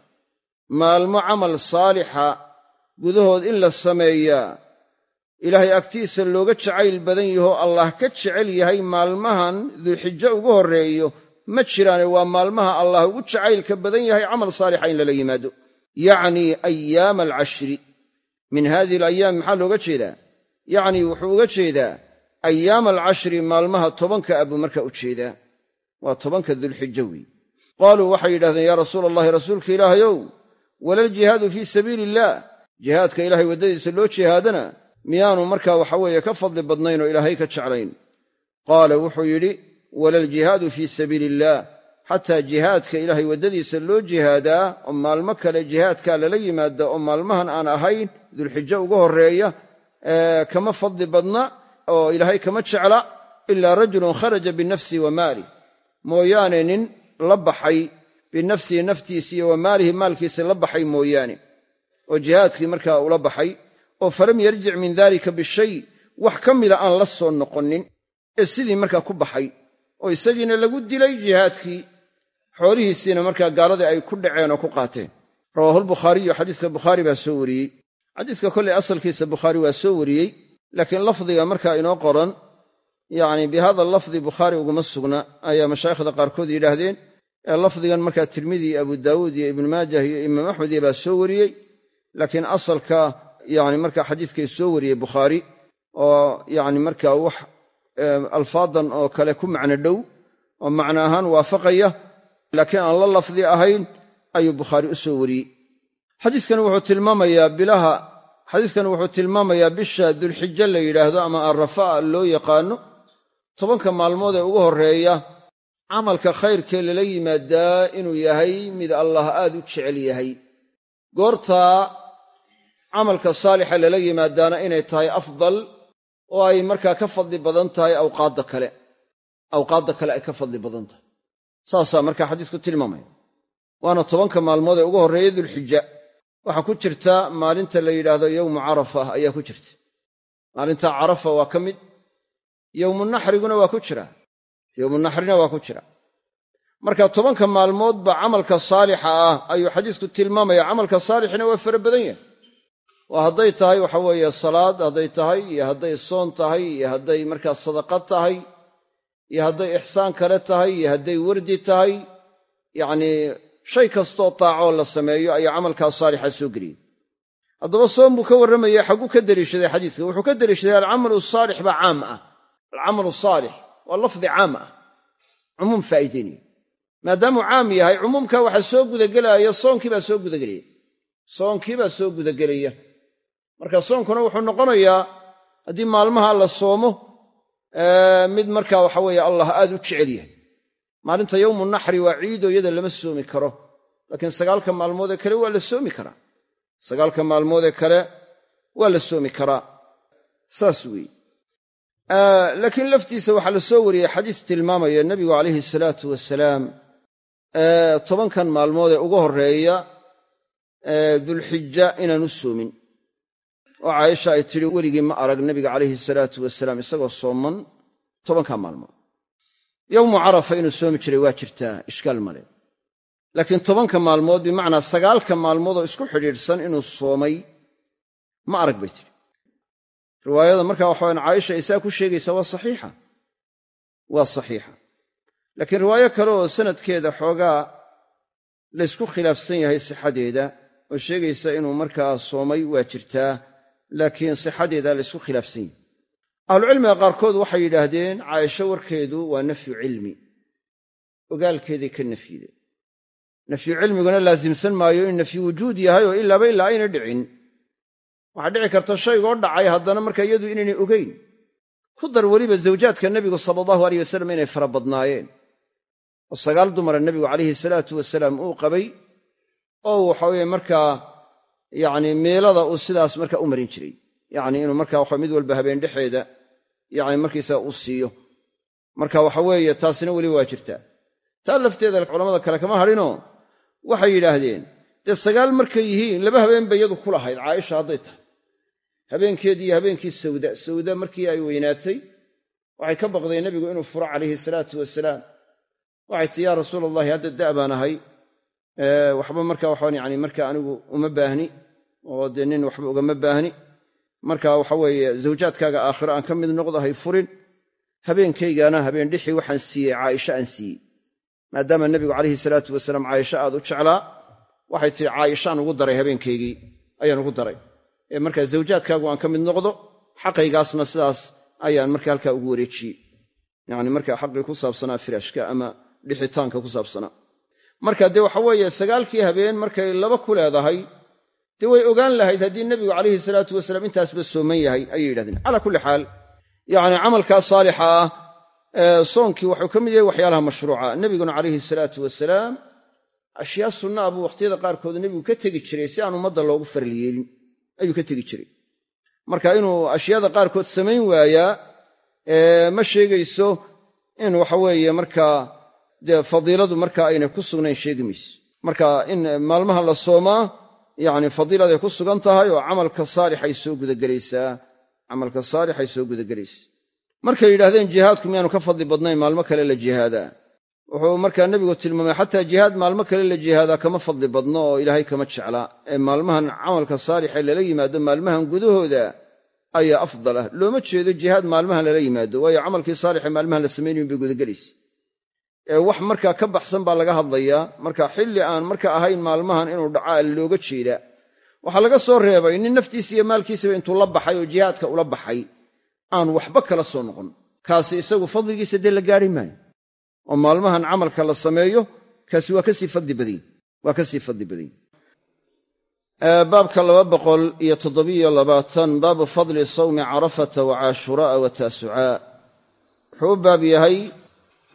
Maalmo camal saalixa gudahood in la sameeyaa ilaahay agtiisa looga jacayl badan yahoo allah ka jecel yahay maalmahan dulxijo ugu horreeyo ma jiraane waa maalmaha allah ugu jacaylka badan yahay camal saalixa in lala yimaado. Yacnii ayaama alcashri. Min hadihi alayaam maxaa looga jeedaa? Yacnii wuxuu uga jeedaa ayaama alcashri maalmaha tobanka abuu markaa u jeedaa. Waa tobanka dulxijo wey qaaluu waxay yidhahdeen yaa rasuula allahi rasuulka ilaahayow walaljihaadu fii sabiili illaah jihaadka ilaahay waddadiisa loo jihaadana miyaanu markaa waxa weeye ka fadli badnayn oo ilaahay ka jeclayn. Qaala wuxuu yidhi walaljihaadu fii sabiili illaah xataa jihaadka ilaahay waddadiisa loo jihaadaa oo maalmo kale jihaadkaa lala yimaada oo maalmahan aan ahayn dulxijo uga horreeya kama fadli badna oo ilaahay kama jecla ilaa rajulun kharaja binafsihi wa maalih mooyaane nin la baxay binafsihi naftiisi iyo wa maalihi maalkiisa la baxay mooyaane oo jihaadkii markaa ula baxay oo falam yarjic min dalika bishay wax ka mida aan la soo noqonin ee sidii markaa ku baxay oo isagiina lagu dilay jihaadkii xoolihiisiina markaa gaaladii ay ku dhaceen oo ku qaateen. Rawaahulbukhaariyu xadiiska bukhaari baa soo wariyey. Xadiiska kollay asalkiisa bukhaari waa soo wariyey laakiin lafdiga markaa inoo qoran yacni bi hada lafdi bukhaari uguma sugna ayaa mashaayikhda qaarkood yidhaahdeen. Ee lafdigan markaa tirmidi iyo abu daawuud iyo ibnu maajah iyo imaam axmed iyo baa soo wariyey laakiin asalka yani markaa xadiiskay soo wariyey bukhaari oo yani markaa wax alfaadan oo kale ku macno dhow oo macno ahaan waafaqaya laakiin aan la lafdi ahayn ayuu bukhaari u soo wariyey. Xadiiskani wuxuu tilmaamayaa bilaha xadiiskani wuxuu tilmaamayaa bisha dulxijo la yidhaahdo ama arrafaa loo yaqaano. Tobanka maalmood ee ugu horreeya camalka khayrkee lala yimaadaa inuu yahay mid allah aad u jecel yahay. Goortaa camalka saalixa lala yimaadaana inay tahay afdal oo ay markaa ka fadli badan tahay awqaadda kale. Awqaadda kale ay ka fadli badan tahay. Saasaa markaa xadiisku tilmaamaya. Waana tobanka maalmood ee ugu horreeya dulxija waxaa ku jirta maalinta la yidhaahdo yowmu carafa ayaa ku jirta. Maalinta carafa waa ka mid. Yowmunaxriguna waa ku jira. Yowmunaxrina waa ku jira. Marka tobanka maalmoodba camalka saalixa ah ayuu xadiisku tilmaamaya. Camalka saalixina waa fara badan yahay waa hadday tahay waxa weeye salaad hadday tahay iyo hadday soon tahay iyo hadday markaa sadaqad tahay iyo hadday ixsaan kale tahay iyo hadday wardi tahay yacnii shay kastoo taacoo la sameeyo ayaa camalkaa saalixa soo geliyey. Haddaba soon buu ka warramayay xagguu ka deliishaday xadiiska wuxuu ka deliishaday alcamalu saalix baa caam ah. Alcamalu saalix waa lafdi caam ah cumuum faa'iideynaya maadaamuu caam yahay cumuumka waxaa soo gudagelaya soonkii baa soo gudagelaya. Soonkii baa soo gudagelaya marka soonkuna wuxuu noqonayaa haddii maalmaha la soomo mid markaa waxa weeye allah aad u jecel yahay. Maalinta yowmu naxri waa ciidoo iyada lama soomi karo laakiin sagaalka maalmoodee kale waa la soomi karaa. Sagaalka maalmoodee kale waa la soomi karaa. Saas weeye. Laakiin laftiisa waxaa la soo wariyey xadiis tilmaamaya nebigu calayhi salaatu wasalaam tobankan maalmood ee ugu horreeya dulxija inaan u soomin oo caaisha ay tidhi weligii ma arag nebiga calayhi salaatu wasalaam isagoo sooman tobankaa maalmood. Yowmu carafa inuu soomi jiray waa jirtaa ishkaal male. Laakiin tobanka maalmood bimacnaa sagaalka maalmood oo isku xidhiidhsan inuu soomay ma arag bay tidhi. Riwaayada markaa waxawan caaisha ay saa ku sheegaysaa waa saxiixa. Waa saxiixa. Laakiin riwaayo kale oo sanadkeeda xoogaa laysku khilaafsan yahay sixadeeda oo sheegaysa inuu markaa soomay waa jirtaa laakiin sixadeeda laysku khilaafsan yahay. Ahlucilmiga qaarkood waxay yidhaahdeen caaisho warkeedu waa nafyu cilmi. Ogaalkeeday ka nafyide. Nafyu cilmiguna laasimsan maayo in nafyu wujuud yahay oo ilaaba ilaa ayna dhicin. Waxaa dhici karta shaygoo dhacay haddana marka iyadu inaynay ogeyn. Ku dar weliba zawjaadka nebigu sala allahu aleyh wasalam inay fara badnaayeen. Oo sagaal dumara nebigu calayhi salaatu wasalaam uu qabay oo waxaweye markaa yacni meelada uu sidaas marka u marin jiray. Yacni inuu marka waxa mid walba habeen dhexeeda yacni markiisaga u siiyo. Marka waxa weeye taasina weliba waa jirtaa taa lafteeda culamada kale kama hadhinoo waxay yidhaahdeen dee sagaal markay yihiin laba habeen bay iyadu ku lahayd caaisha hadday tahay. Habeenkeedii iyo habeenkii sawda. Sawda markii ay weynaatay waxay ka baqday nebigu inuu furo calayhi salaatu wasalaam waxay tii yaa rasuul allahi hadda da' baan ahay waxba marka waxaan yani marka anigu uma baahni oo dee nin waxba ugama baahni. Marka waxa weeye zawjaadkaaga aakhiro aan ka mid noqdo hay furin. Habeenkaygana habeen dhixii waxaan siiyey caaisha aan siiyey. Maadaama nebigu calayhi salaatu wasalaam caaisha aad u jeclaa waxay tihi caaishaan ugu daray habeenkaygii. Ayaan ugu daray. Ee markaa zawjaadkaagu aan ka mid noqdo xaqaygaasna sidaas ayaan marka halkaa ugu wareejiyey. Yani marka xaqii ku saabsanaa firaashka ama dhixitaanka ku saabsanaa marka dee waxa weeye sagaalkii habeen markay laba ku leedahay dee way ogaan lahayd haddii nebigu calayhi salaatu wasalaam intaasba sooman yahay ayay yidhahdeen. Calaa kulli xaal yacni camalkaa saalixa ah soonkii waxuu ka mid yahay waxyaalaha mashruuca. Nebiguna calayhi salaatu wasalaam ashyaa sunnaa buu wakhtiyada qaarkood nebigu ka tegi jiray si aan ummadda loogu faral yeelin ayuu ka tegi jiray. Marka inuu ashyaada qaarkood samayn waayaa ma sheegayso in waxa weeye markaa dee fadiiladu marka aynay ku sugnayn sheegi mayso marka in maalmaha la soomaa yacni fadiiladay ku sugan tahay oo camalka saalixay soo gudagelaysaa camalka saalixay soo gudagelaysaa. Markay yidhahdeen jihaadku miyaanu ka fadli badnayn maalmo kale la jihaadaa. Wuxuu markaa nebigu tilmaamay xataa jihaad maalmo kale la jihaadaa kama fadli badno oo ilaahay kama jeclaa ee maalmahan camalka saalixa lala yimaado maalmahan gudahooda ayaa afdal ah looma jeedo jihaad maalmahan lala yimaado waayo camalkii saalixa maalmahan la samaynayin bay gudagelaysa wax markaa ka baxsan baa laga hadlayaa. Marka xilli aan marka ahayn maalmahan inuu dhacaa looga jeedaa waxaa laga soo reebay nin naftiisa iyo maalkiisaba intuu la baxay oo jihaadka ula baxay aan waxba kala soo noqon. Kaasi isagu fadligiisa dee la gaari maayo. Oo maalmahan camalka la sameeyo kaasi waa ka sii fadli badany waa ka sii fadli badany baabka laba boqol iyo toddobiyo labaatan baabu fadli sawmi carafata wa caashura'a wa taasucaa. Wuxuu baab yahay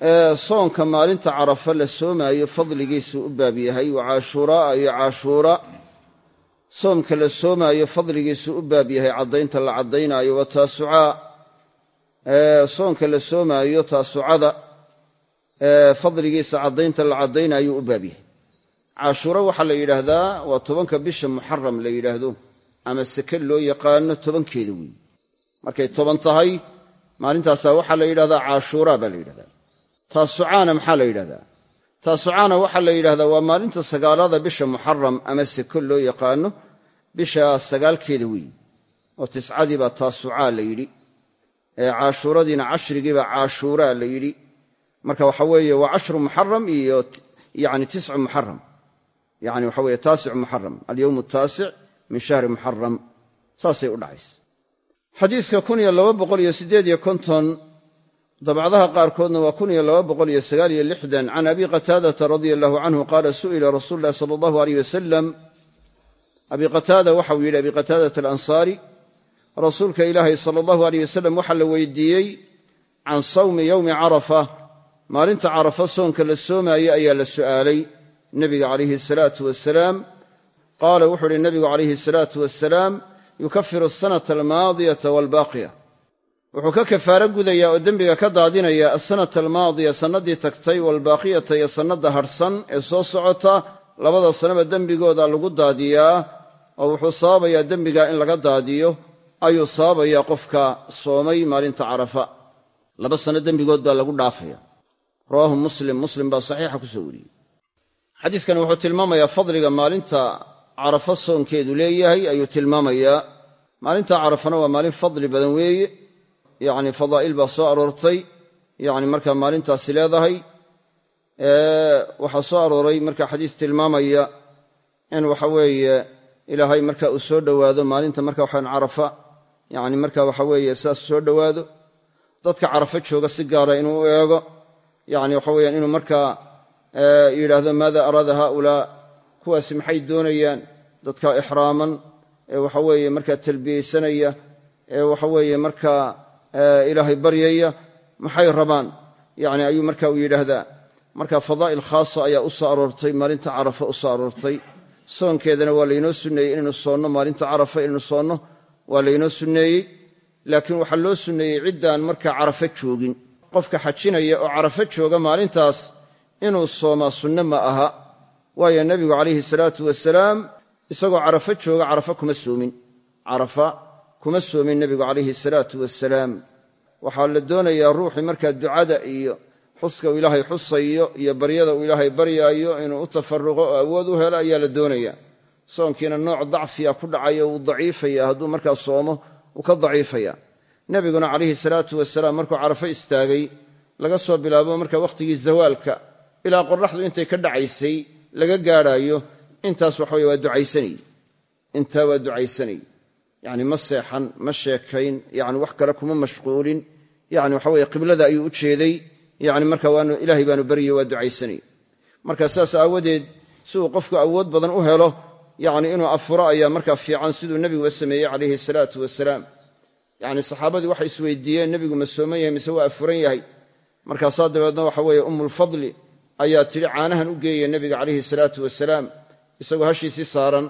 soonka maalinta carafa la soomaayo fadligiisuu u baab yahay wa iyo caashuura. Soomka la soomaayo fadligiisuu u baab yahay caddaynta la caddaynaayo wa taasucaa soonka la soomaayo taasucada fadligiisa caddaynta la caddaynayuu u baab yahay. Caashuura waxaa la yidhaahdaa waa tobanka bisha muxaram la yidhaahdo ama seke loo yaqaano tobankeeda weeye markay toban tahay maalintaasaa waxaa la yidhahdaa caashuuraa baa la yidhahdaa taasucaana maxaa la yidhahdaa? Taasucaana waxaa la yidhahdaa waa maalinta sagaalada bisha muxaram ama seko loo yaqaano bisha sagaalkeeda weeye oo tiscadii baa taasucaa la yidhi caashuuradiina cashrigiibaa caashuuraa la yidhi. Marka waxa weeye waa cashru muxaram iyo yani tiscu muxaram yani waxa weye taasicu muxaram alyowm taasic min shahri muxaram saasay u dhacaysa. Xadiidka dabcdaha qaarkoodna waa can abi qataadata radia allahu canhu qaala su'ila rasuulu llahi sala allahu aleyh wasalam abi qataada waxau yidhi abi qataadata alansaari rasuulka ilaahay sala allahu aleyh wasalam waxaa la weydiiyey can sawmi yowmi carafa maalinta carafa soonka la soomaaye ayaa la su'aalay nebiga calayhi asalaatu wasalaam qaala wuxuu uhi nebigu calayhi asalaatu wasalaam yukafiru asanata almaadiyata waalbaaqiya wuxuu ka kafaaro gudayaa oo dembiga ka daadinayaa asanata almaadiya sannaddii tagtay waalbaaqiyata iyo sannadda hadhsan ee soo socota labada sanaba dembigooda lagu daadiyaa oo wuxuu sababayaa dembigaa in laga daadiyo ayuu sababayaa qofka soomay maalinta carafa. Laba sanno dembigood baa lagu dhaafaya. Rawaahu muslim muslim baa saxiixa ku soo wariyey. Xadiidkani wuxuu tilmaamayaa fadliga maalinta carafa soonkeedu leeyahay ayuu tilmaamayaa. Maalinta carafana waa maalin fadli badan weeye yacni fadaa'il baa soo aroortay yacni markaa maalintaasi leedahay. Waxaa soo arooray marka xadiis tilmaamaya in waxa weeye ilaahay marka uu soo dhowaado maalinta marka waxaan carafa yacni marka waxa weeye saas soo dhowaado. Dadka carafa jooga si gaara inuu u eego yacni waxa weyaan inuu markaa yidhaahdo maada araada haaulaa? Kuwaasi maxay doonayaan? Dadka ixraaman ee waxa weeye markaa talbiyeysanaya ee waxa weeye markaa ilaahay baryaya maxay rabaan? Yacni ayuu marka u yidhaahdaa. Marka fadaa'il khaasa ayaa u soo aroortay maalinta carafa u soo aroortay. Soonkeedana waa laynoo sunneeyey inaynu soonno maalinta carafa inaynu soonno waa laynoo sunneeyey. Laakiin waxaa loo sunneeyey ciddaan markaa carafa joogin. Qofka xajinaya oo carafa jooga maalintaas inuu soomaa sunne ma aha. Waayo nebigu calayhi salaatu wasalaam isagoo carafa jooga carafa kuma soomin. Carafa kuma soomin nebigu calayhi salaatu wasalaam waxaa la doonayaa ruuxii markaa ducada iyo xuska uu ilaahay xusayo iyo baryada uu ilaahay baryaayo inuu u tafaruqo oo awood u helo ayaa la doonayaa soonkiina nooc dacfiya ku dhacayo uu daciifaya hadduu markaa soomo uu ka daciifaya. Nebiguna calayhi salaatu wasalaam markuu carafo istaagay laga soo bilaabo marka wakhtigii zawaalka ilaa qorraxdu intay ka dhacaysay laga gaadhaayo intaas waxa weye waa ducaysanay. Intaa waa ducaysanay yacni ma seexan ma sheekayn yacni wax kale kuma mashquulin yacni waxa weye qiblada ayuu u jeeday yacni marka ilaahay baanu barye waa ducaysanay marka saas aawadeed si uu qofku awood badan u helo yacni inuu afuro ayaa markaa fiican siduu nebiguba sameeyey calayhi salaatu wasalaam yacni saxaabadii waxay isweydiiyeen nebigu ma sooman yahay mise waa afuran yahay markaasaa dabeedna waxa weeye ummulfadli ayaa tidhi caanahan u geeya nebiga calayhi salaatu wasalaam isagoo hashiisii saaran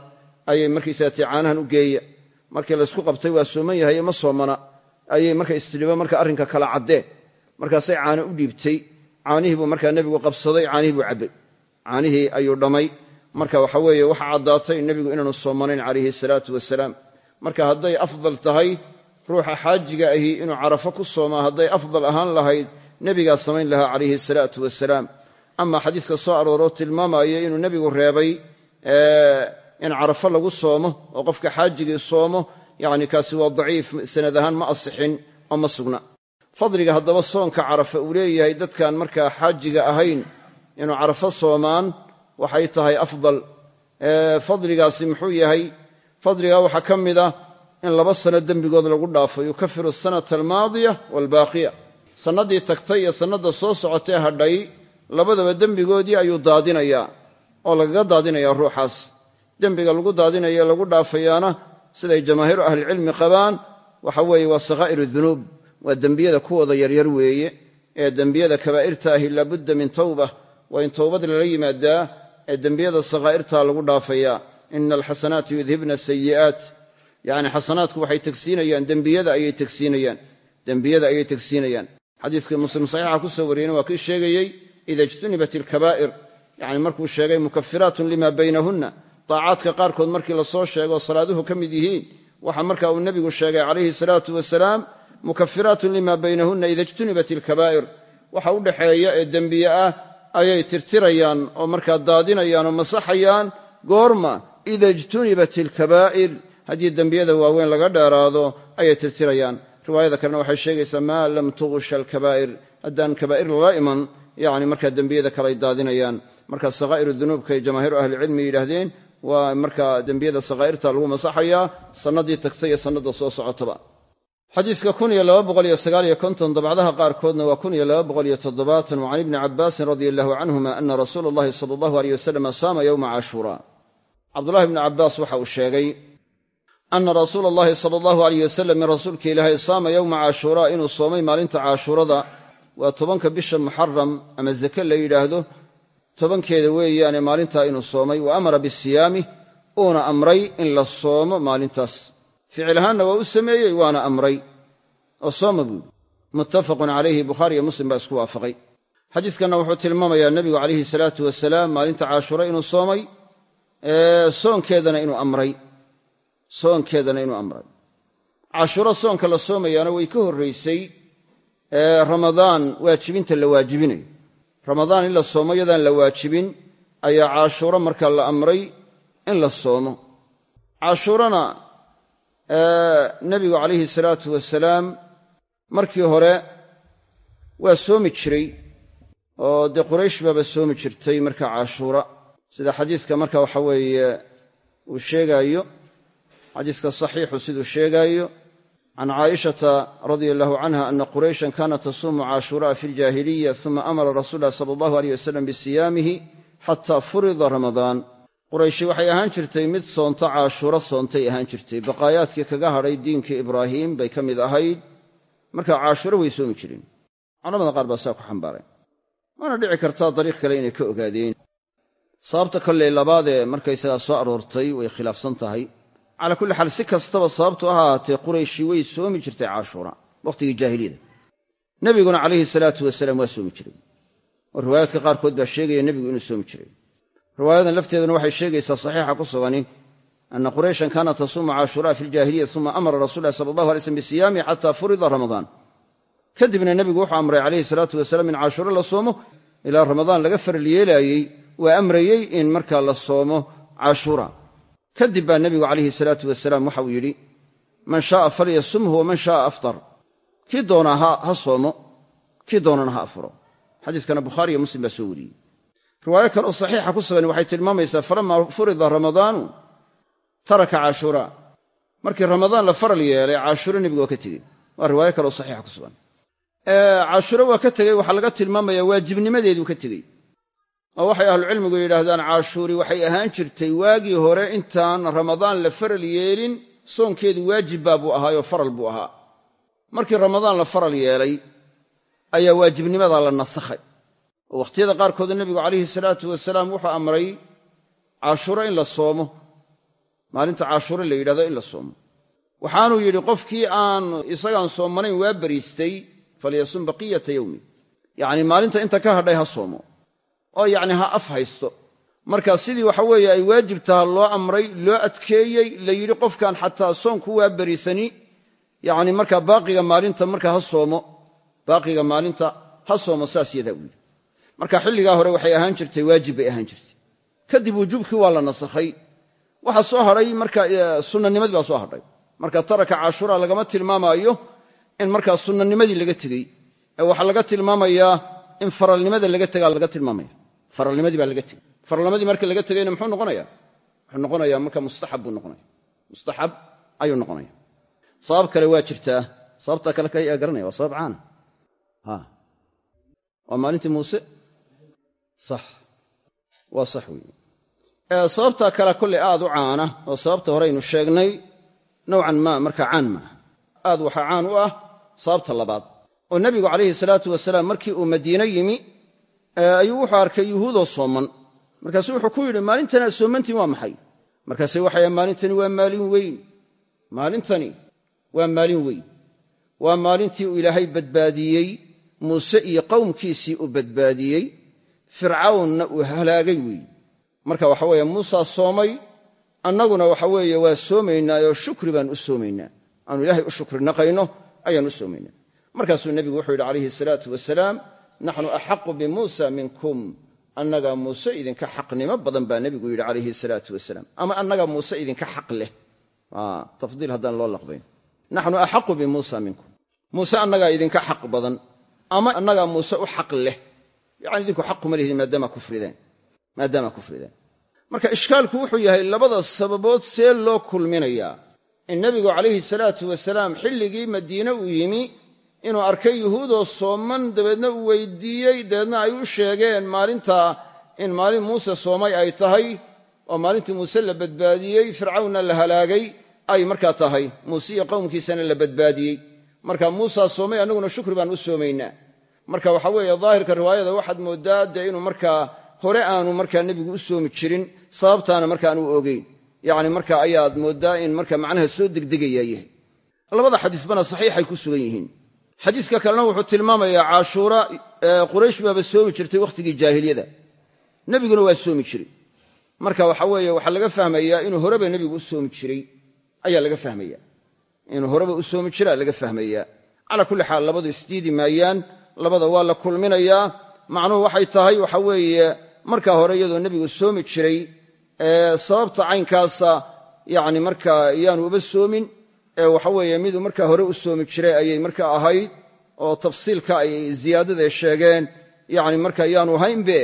ayay markaysaga tii caanahan u geeya markii laysku qabtay waa sooman yahay ma soomana ayay marka istidhiba marka arrinka kala caddee. Markaasay caano u dhiibtay. Caanihii markaa nebigu qabsaday caanihii buu caanihii ayuu dhammay marka waxa weeye waxa caddaatay nebigu inaanu soomanayn calayhi salaatu wasalaam marka hadday afdal tahay ruuxa xaajiga ahi inuu carafo ku soomaa hadday afdal ahaan lahayd nebigaa samayn lahaa calayhi salaatu wasalaam ama xadiiska soo arooroo tilmaamaya inuu nebigu reebay in carafo lagu soomo oo qofka xaajigii soomo yacni kaasi waa daciif sanad ahaan ma asixin oo ma sugna. Fadliga haddaba soonka carafa uu leeyahay dadkaan markaa xaajiga ahayn inuu carafo soomaan waxay tahay afdal. Fadligaasi muxuu yahay fadligaa waxaa ka mid ah in laba sano dembigood lagu dhaafo yukafiru asanata almaadiya waalbaaqiya sannaddii tagtay iyo sannadda soo socotee hadhay labadaba dembigoodii ayuu daadinayaa oo lagaga daadinayaa ruuxaas dembiga lagu daadinayo lagu dhaafayaana siday jamaahiiru ahlicilmi qabaan waxa weeye waa sakhaa'ir dunuub waa dembiyada kuwooda yaryar weeye. Ee dembiyada kabaa'irta ahi laabudda min tawba waa in towbad lala yimaadaa ee dembiyada sakhaa'irtaa lagu dhaafayaa ina alxasanaati yudhibna asayi'aat yacni xasanaadku waxay tegsiinayaan dembiyada ayay tegsiinayaan dembiyada ayay tegsiinayaan xadiiskii muslim saxiixa ku soo wariyeyna waa kii sheegayey ida ijtunibat ilkabaa'ir yacni markuu sheegay mukafiraatun lima baynahunna daacaadka qaarkood markii la soo sheego salaaduhu ka mid yihiin waxa marka uu nebigu sheegay calayhi salaatu wasalaam mukafiraatun lima baynahunna ida ijtunibat ilkabaa'ir waxa u dhaxeeya ee dembiye ah ayay tirtirayaan oo markaa daadinayaan oo masaxayaan goorma ida ijtunibat ilkabaa'ir haddii dembiyada waaweyn laga dheeraado ayay tirtirayaan. Riwaayada kalena waxay sheegaysaa maa lam tughsha alkabaa'ir. Haddaan kabaa'ir lala iman yacni markaa dembiyada kale ay daadinayaan. Marka sakhaa'ir dunuubkay jamaahiiru ahlicilmi yidhaahdeen waa markaa dembiyada sakhaa'irta lagu masaxayaa sannadii tagtay iyo sannada soo socotaba. Xadiiska dabcdaha qaarkoodna waa wa can ibni cabbaasin radia allahu canhuma ana rasuula allahi sala allahu aleyh wasalam saama yowma cashuura. Cabdullahi bni cabbaas waxa uu sheegay ana rasuula allahi sala allahu aleyh wasalam in rasuulka ilaahay saama yowma cashuuraa inuu soomay maalinta cashuurada. Waa tobanka bisha muxaram ama zake la yidhaahdo tobankeeda weeyaane maalintaa inuu soomay wa amara bisiyaami uuna amray in la soomo maalintaas. Ficil ahaanna waa u sameeyey waana amray. Oo sooma buudi muttafaqun calayhi bukhaariyo muslim baa isku waafaqay. Xadiiskanna wuxuu tilmaamayaa nebigu calayhi salaatu wasalaam maalinta cashuura inuu soomay soonkeedana inuu amray. Soonkeedana inuu amray. Cashuuro soonka la soomayaana way ka horraysay ramadaan waajibinta la waajibinayo ramadaan in la soomo yadaan la waajibin ayaa cashuuro marka la amray in la soomo. Cashuurana nebigu calayhi salaatu wasalaam markii hore waa soomi jiray oo dee quraysh baaba soomi jirtay marka cashuura sida xadiiska marka waxa weeye uu sheegaayo xadiiska saxiixu siduu sheegaayo can caaishata radia allahu canha ana qurayshan kaanat tasuumu cashuura'a fi ljaahiliya uma amara rasuul lahi sala allahu aleyh wasalam bisiyaamihi xata furida ramadaan qurayshi waxay ahaan jirtay mid soonta cashuuro soontay ahaan jirtay baqaayaadkii kaga hadhay diinkii ibraahiim bay ka mid ahayd marka cashuuro way soomi jireen culamada qaar baa saa ku xambaaray waana dhici kartaa dariiq kale inay ka ogaadeen sababta kolley labaadee markaysagaa soo aroortay way khilaafsan tahay calaa kulli xaal si kastaba sababtu ha ahaatee qurayshi way soomi jirtay cashuura wakhtigii jaahiliyada. Nebiguna calayhi salaatu wasalaam waa soomi jiray. Oo riwaayaadka qaarkood baa sheegaya nebigu inuu soomi jiray. Riwaayadan lafteeduna waxay sheegaysaa saxiixa ku sugani ana qurayshan kaanat tasuumu cashuura'a fi ljaahiliya uma amara rasul lahi sala allahu alay slm bisiyaami xata furida ramadaan. Kadibna nebigu wuxuu amray calayhi salaatu wasalaam in cashuuro la soomo ilaa ramadaan laga faral yeelaayey waa amrayey in markaa la soomo cashuura kadib baa nebigu calayhi salaatu wasalaam waxauu yidhi man shaaa falyasumhu waman shaaa aftar. Kii doonaa ha soomo kii doonana ha afuro. Xadiiskana bukhaariyo muslim baa soo wariyey. Riwaayo kale oo saxiixa ku sugan waxay tilmaamaysaa falamaa furida ramadaanu taraka cashuuraa markii ramadaan la faral yeelay cashuuro nebigu waa ka tegey. Waa riwaayo kale oo saxiixa ku sugan. Cashuuro waa ka tegey waxaa laga tilmaamayaa waajibnimadeeduu ka tegey oo waxay ahlucilmigu yidhaahdaan cashuuri waxay ahaan jirtay waagii hore intaan ramadaan la faral yeelin soonkeedu waajibbaa buu ahaayoo faral buu ahaa. Markii ramadaan la faral yeelay ayaa waajibnimadaa la nasakhay. Oo wakhtiyada qaarkooda nebigu calayhi salaatu wasalaam wuxuu amray cashuuro in la soomo. Maalinta cashuuro la yidhahdo in la soomo. Waxaanuu yidhi qofkii aan isagaan soomanayn waa bariistay falyasum baqiyata yowmi yacnii maalinta inta ka hadhay ha soomo oo yacni ha af haysto. Marka sidii waxa weeye ay waajib taha loo amray loo adkeeyey la yidhi qofkan xataa soonku waa berisani yacni marka baaqiga maalinta marka ha soomo baaqiga maalinta ha soomo saas yadaa yidhi. Marka xilligaa hore waxay ahaan jirtay waajib bay ahaan jirtay. Kadib wujuubkii waa la nasakhay. Waxa soo hadhay marka sunnanimadii baa soo hadhay. Marka taraka cashuura lagama tilmaamaayo in markaa sunnanimadii laga tegey. Ee waxaa laga tilmaamayaa in faralnimada laga tegaa laga tilmaamaya faralnimadii baa laga tegey. Faralnimadii marka laga tegayna muxuu noqonaya? Wuxuu noqonayaa marka mustaxab buu noqonaya. Mustaxab ayuu noqonaya. Sabab kale waa jirtaa sababta kale ka garanaya. Waa sabab caana. Waa maalintii muuse? Sax. Waa sax weeye. Sababtaa kale kollay aad u caana oo sababta horeynu sheegnay nowcan maa markaa caan maaha aad waxaa caan u ah sababta labaad. Oo nebigu calayhi salaatu wasalaam markii uu madiine yimi ayuu wuxuu arkay yuhuudoo sooman. Markaasuu wuxuu ku yidhi maalintani aad soomantiin waa maxay? Markaase waxay maalintani waa maalin weyn. Maalintani waa maalin weyn. Waa maalintii uu ilaahay badbaadiyey. Muuse iyo qowmkiisii uu badbaadiyey. Fircawnna uu halaagay weeye marka waxa weeye muusaa soomay. Annaguna waxa weeye waa soomaynaayoo shukri baan u soomaynaa. Aanu ilaahay u shukri naqayno ayaan u soomaynaa. Markaasuu nebigu wuxuu yidhi calayhi salaatu wasalaam naxnu axaqu bimuusa minkum. Annagaa muuse idinka xaqnimo badan baa nebigu yidhi calayhi salaatu wasalaam. Ama annaga muuse idinka xaq leh. Tafdiil haddaan loo laqbayn. Naxnu axaqu bimuusa minkum. Muuse annagaa idinka xaq badan. Ama annagaa muuse u xaq leh. Yacani idinku lihidin maadaama kufrideen. Maadaama kufrideen. Marka ishkaalku wuxuu yahay labada sababood see loo kulminayaa. In nebigu calayhi salaatu wasalaam xilligii madiine uu yimi inuu arkay yuhuudoo sooman dabeedna uu weydiiyey dabeedna ay u sheegeen maalintaa in maalin muuse soomay ay tahay oo maalintii muuse la badbaadiyey fircawnna la halaagay ay markaa tahay. Muuse iyo qowmkiisana la badbaadiyey. Marka muusaa soomay annaguna shukri baan u soomaynaa. Marka waxa weeye daahirka riwaayada waxaad mooddaa dee inuu markaa hore aanu markaa nebigu u soomi jirin sababtaana markaan u ogeyn. Yacni marka ayaad mooddaa in marka macnaha soo degdegayaa yahay. Labada xadiisbana saxiixay ku sugan yihiin xadiiska kalena wuxuu tilmaamayaa caashuura quraysh baaba soomi jirtay wakhtigii jaahiliyada. Nebiguna waa soomi jiray. Marka waxa weeye waxaa laga fahmayaa inuu horeba nebigu u soomi jiray. Ayaa laga fahmaya. Inuu horeba u soomi jiraa laga fahmayaa calaa kulli xaal labadu isdiidi maayaan labada waa la kulminayaa. Macnuhu waxay tahay waxa weeye markaa hore iyadoo nebigu soomi jiray sababta caynkaasa yacni markaa yaanu uba soomin ee waxa weeye miduu markaa hore u soomi jiray ayay markaa ahayd oo tafsiilka ay ziyaadadae sheegeen. Yacni marka yaanu haynbe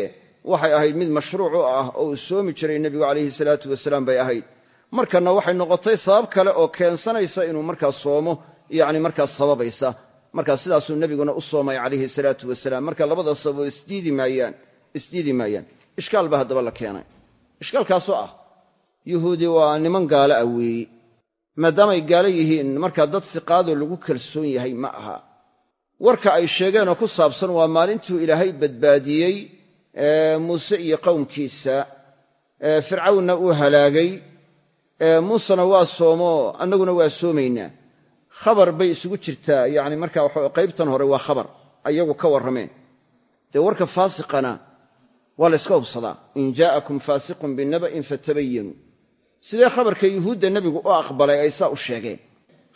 waxay ahayd mid mashruuc u ah oo uu soomi jiray nebigu calayhi salaatu wasalaam bay ahayd. Markanna waxay noqotay sabab kale oo keensanaysa inuu markaa soomo yacni markaa sababaysa. Markaa sidaasuu nebiguna u soomay calayhi salaatu wasalaam. Marka labada sababoo isdiidi maayaan ishkaal baa haddaba la keenay. Ishkaalkaasoo ah yuhuudi waa niman gaalo ah weeye maadaamay gaalo yihiin markaa dad siqaadoo lagu kalsoon yahay ma aha. Warka ay sheegeenoo ku saabsan waa maalintuu ilaahay badbaadiyey muuse iyo qowmkiisa fircawnna uu halaagay. Muusena waa soomoo annaguna waa soomaynaa khabar bay isugu jirtaa yacni marka qaybtan hore waa khabar ayagu ka warrameen. Dee warka faasiqana waa la yska hubsadaa. In jaa'akum faasiqun binaba'in fatabayanuu sidee khabarka yuhuudda nebigu u aqbalay ay saa u sheegeen?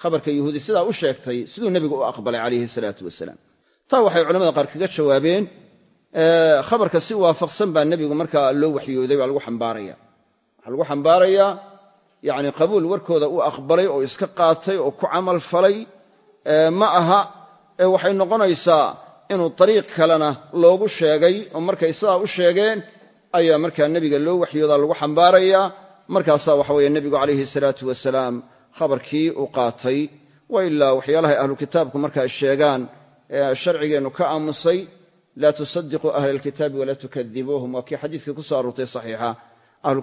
Khabarka yuhuudi sidaa u sheegtay siduu nebigu u aqbalay calayhi salaatu wasalaam. Taa waxay culamada qaar kaga jawaabeen khabarka si waafaqsan baa nebigu markaa loo waxyooday baa lagu xambaaraya. Waxaa lagu xambaarayaa yacni qabuul warkooda uu aqbalay oo iska qaatay oo ku camal falay ma aha ee waxay noqonaysaa inuu dariiq kalena loogu sheegay oo markay sidaa u sheegeen ayaa markaa nebiga loo waxyoodaa lagu xambaarayaa markaasaa waxa weeye nebigu calayhi salaatu wasalaam khabarkii u qaatay wa ilaa waxyaalahay ahlu kitaabku markaa sheegaan sharcigeennu ka aamusay laa tusadiquu ahla alkitaabi walaa tukadibuuhum waa kii xadiiskii ku soo aroortay saxiixa. Ahlu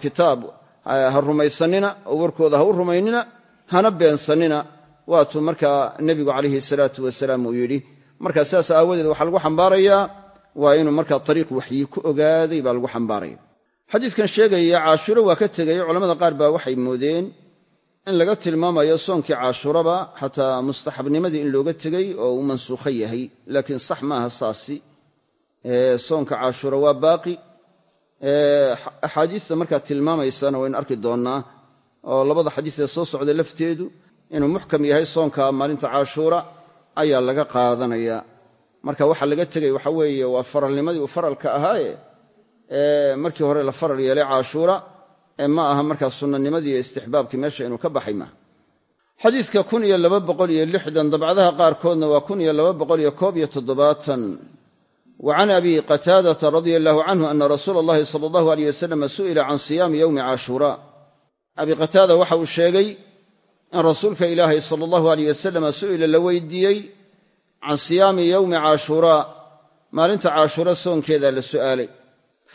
ha rumaysanina oo warkooda ha u rumaynina hana beensannina waatuu markaa nebigu calayhi salaatu wasalaam uu yidhi markaa sidaas aawadeed waxaa lagu xambaarayaa waa inuu markaa ariiq waxyi ku ogaaday baa lagu xambaaraya xadiidkan sheegaya caashuuro waa ka tegay culamada qaar baa waxay moodeen in laga tilmaamayo soonkii caashuuraba xataa mustaxabnimadii in looga tegey oo uu mansuukho yahay. Laakiin sax maaha saasi. Soonka caashuura waa baaqi. Axaadiista markaa tilmaamaysana waynu arki doonnaa oo labada xadiisee soo socda lafteedu inuu muxkam yahay soonka maalinta caashuura ayaa laga qaadanaya. Marka waxa laga tegay waxa weeye waa faralnimadii uu faralka ahaaye markii hore la faral yeelay caashuura ee ma aha markaa sunnanimadii iyo istixbaabkii meesha inuu ka baxay maaha xadiidka kun iyo laba boqol iyo lixdan dabcadaha qaarkoodna waa kun iyo laba boqol iyo koob iyo toddobaatan. Wa can abi qataadata radia allahu canhu ana rasuula allahi sala allahu aleyh wasalam su'ila can siyaami yowmi caashuura. Abi qataada waxa uu sheegay in rasuulka ilaahay sala allahu aleyh wasalam su'ila la weydiiyey can siyaami yowmi caashuuraa maalinta caashuura soonkeeda la su'aalay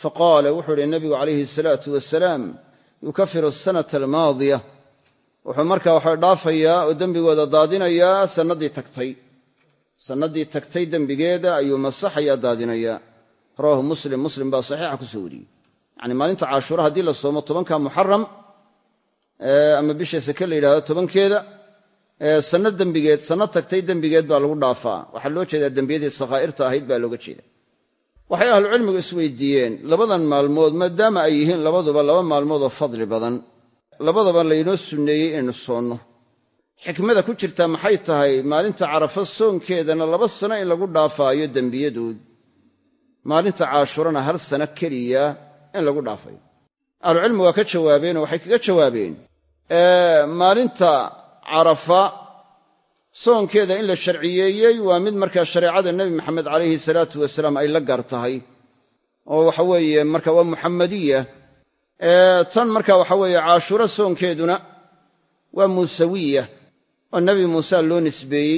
faqaala wuxuu uhi nebigu calayhi asalaatu wasalaam yukafiru asanata almaadiya wuxuu markaa waxa dhaafayaa oo dembigooda daadinayaa sannaddii tagtay sannaddii tagtay dembigeeda ayuu masaxayaa daadinayaa rawaahu muslim muslim baa saxiixa ku soo wariyey yacni maalinta caashuura haddii la soomo tobanka muxaram ama bisha sake la yidhahdo tobankeeda sanno dembigeed sanno tagtay dembigeed baa lagu dhaafaa waxaa loo jeedaa dembiyadii sakhaa'irta ahayd baa looga jeeda waxay ahlucilmigu isweydiiyeen labadan maalmood maadaama ay yihiin labaduba laba maalmood oo fadli badan labadaba laynoo sunneeyey inaynu soonno. Xikmada ku jirtaa maxay tahay maalinta carafa soonkeedana laba sano in lagu dhaafaayo dembiyadood. Maalinta caashurana hal sano keliya in lagu dhaafayo. Ahlucilmi waa ka jawaabeenoo waxay kaga jawaabeen maalinta carafa soonkeeda in la sharciyeeyey waa mid markaa shareecada nebi maxamed calayhi salaatu wasalaam ay la gaar tahay oo waxa weeye marka waa muxamadiya tan marka waxa weeye caashuro soonkeeduna waa muusawiya. Oo nebi muuse loo nisbeeyey.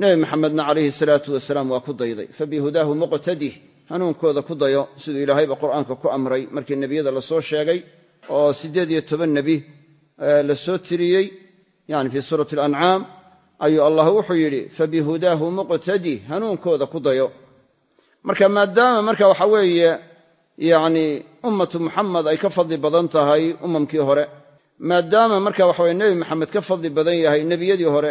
Nebi maxamedna calayhi salaatu wasalaam waa ku dayday. Fabihudaahu muqtadih hanuunkooda ku dayo. Siduu ilaahayba qur'aanka ku amray markii nebiyada la soo sheegay. Oo siddeed iyo toban nebi la soo tiriyey. Yani fii suurati alancaam ayuu allah wuxuu yidhi fabihudaahu muqtadih hanuunkooda ku dayo. Marka maadaama marka waxa weeye yacni ummatu muxamed ay ka fadli badan tahay umamkii hore maadaama marka waxaweye nebi maxamed ka fadli badan yahay nebiyadii hore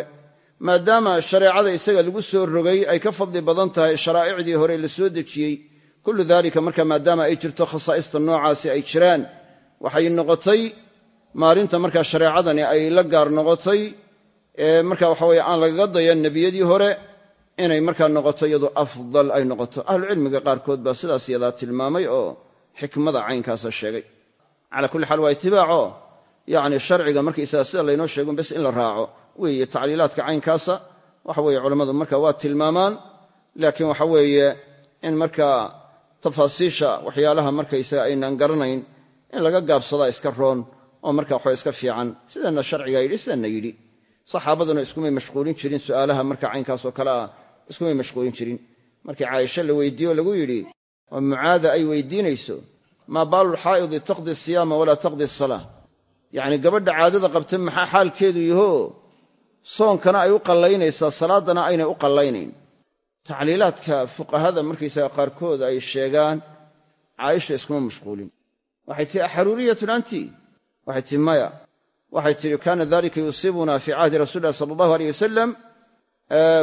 maadaama shareecada isaga lagu soo rogay ay ka fadli badan tahay sharaa'icdii hore la dejiyey kullu dalika marka maadaama ay jirto khasaa'ista noocaasi ay jiraan waxay noqotay maalinta markaa shareecadani ay la gaar noqotay marka waxa weye aan lagaga dayan nebiyadii hore inay markaa noqoto iyadu afdal ay noqoto. Ahlucilmiga qaarkood baa sidaas yadaa tilmaamay oo xikmada caynkaasa sheegay. Calaa kulli xaal waa itibaaco. Yacni sharciga markaysaga sida laynoo sheegun bes in la raaco. Weeye tacliilaadka caynkaasa waxa weeye culammadu marka waa tilmaamaan. Laakiin waxa weeye in markaa tafaasiisha waxyaalaha markaysaga aynaan garanayn in laga gaabsadaa iska roon oo marka waxaa iska fiican. Sidanna sharcigaa yidhi sidanna yidhi saxaabaduna iskumay mashquulin jirin su'aalaha marka caynkaasoo kale ah iskumay mashquulin jirin. Markii caaisha la weydiiyo lagu yidhi oo mucaada ay weydiinayso maa baalulxaa'idi taqdi siyaama walaa taqdi asalaa yacni gabadha caadada qabta maxaa xaalkeedu yaho? Soonkana ay u qallaynaysaa salaaddana aynay u qallaynayn. Tacliilaadka fuqahada markaysaga qaarkood ay sheegaan caaisha iskuma mashquulin. Waxay tihi axaruuriyatun anti? Waxay tihi maya waxay tihi kana dalika yusiibuna fi cahdi rasuli sala allahu aleyh wasalam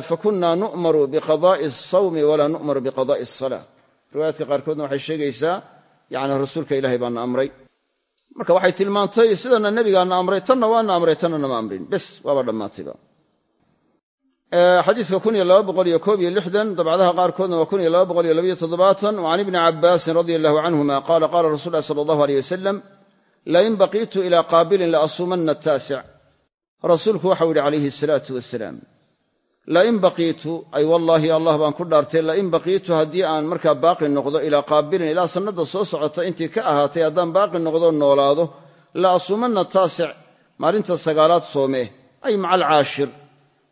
fakunna nu'maru biqada'i asawmi walaa nu'maru biqada'i asala riwaayaadka qaarkoodna waxay sheegaysaa yani rasuulka ilahay baana amray. Marka waxay tilmaantay sidana nebigaana amray tanna waana amray tanna nama amrin. Bes waaba dhammaatayba xadiidka iyo lixdan dabcadaha qaarkoodna waa can ibni cabbaasin radia allahu canhuma qaala qaala rasul sala allahu aleyh wasalam lain baqiitu ila qaabilin laasuumanna ataasic rasuulku waxau yidhi calayhi asalaatu wasalaam lain baqiitu ay wallaahi allah baan ku dhaartay lain baqiitu haddii aan markaa baaqi noqdo ilaa qaabilin ilaa sannadda soo socota intii ka ahaatay haddaan baaqi noqdo noolaado la asuumanna taasic maalinta sagaalaad soomee ay maca alcaashir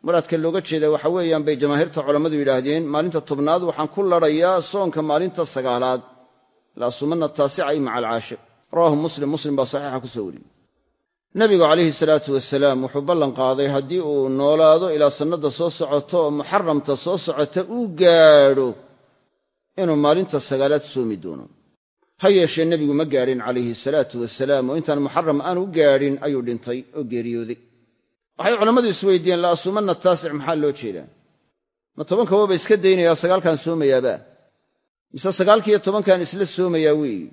muraadka looga jeeda waxa weeyaan bay jamaahiirta culammadu yidhaahdeen maalinta tobnaad waxaan ku ladhayaa soonka maalinta sagaalaad la asuumanna taasic ay maca alcaashir rawaahu muslim. Muslim baa saxiixa ku soo wariyey. Nebigu calayhi salaatu wasalaam wuxuu ballan qaaday haddii uu noolaado ilaa sannadda soo socoto oo muxaramta soo socota uu gaadho inuu maalinta sagaalaad soomi doono. Ha yeeshee nebigu ma gaadhin calayhi salaatu wasalaam oo intaan muxaram aanu gaadhin ayuu dhintay oo geeriyooday. Waxay culammadu isweydiiyeen la asuumanna taasic maxaa loo jeedaa? Ma tobanka waba iska daynayaa sagaalkaan soomayaaba mise sagaalkiiyo tobankan isla soomayaa weeyi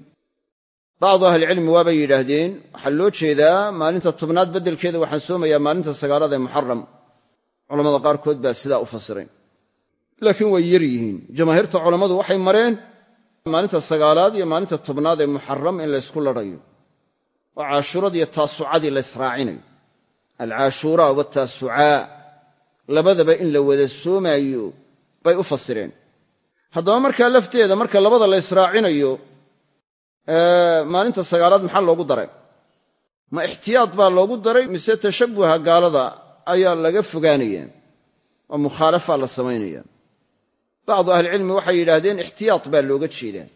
bacdu ahlicilmi waabay yidhaahdeen waxaa loo jeedaa maalinta tobnaad beddelkeeda waxaan soomayaa maalinta sagaalaad ee muxaram culamada qaarkood baa sidaa u fasiray laakiin way yar yihiin jamaahiirta culammadu waxay mareen maalinta sagaalaad iyo maalinta tobnaad ee muxaram in laysku ladhayo oo caashuuradiiyo taasucadii la ysraacinayo alcaashuuraa wataasucaa labadaba in la wada soomaayo bay u fasireen haddaba markaa lafteeda marka labada la ysraacinayo maalinta sagaalaad maxaa loogu daray? Ma ixtiyaad baa loogu daray mise tashabbuha gaalada ayaa laga fogaanaya oo mukhaalafa la samaynaya bacdu ahlicilmi waxay yidhaahdeen ixtiyaad baa looga jeedaa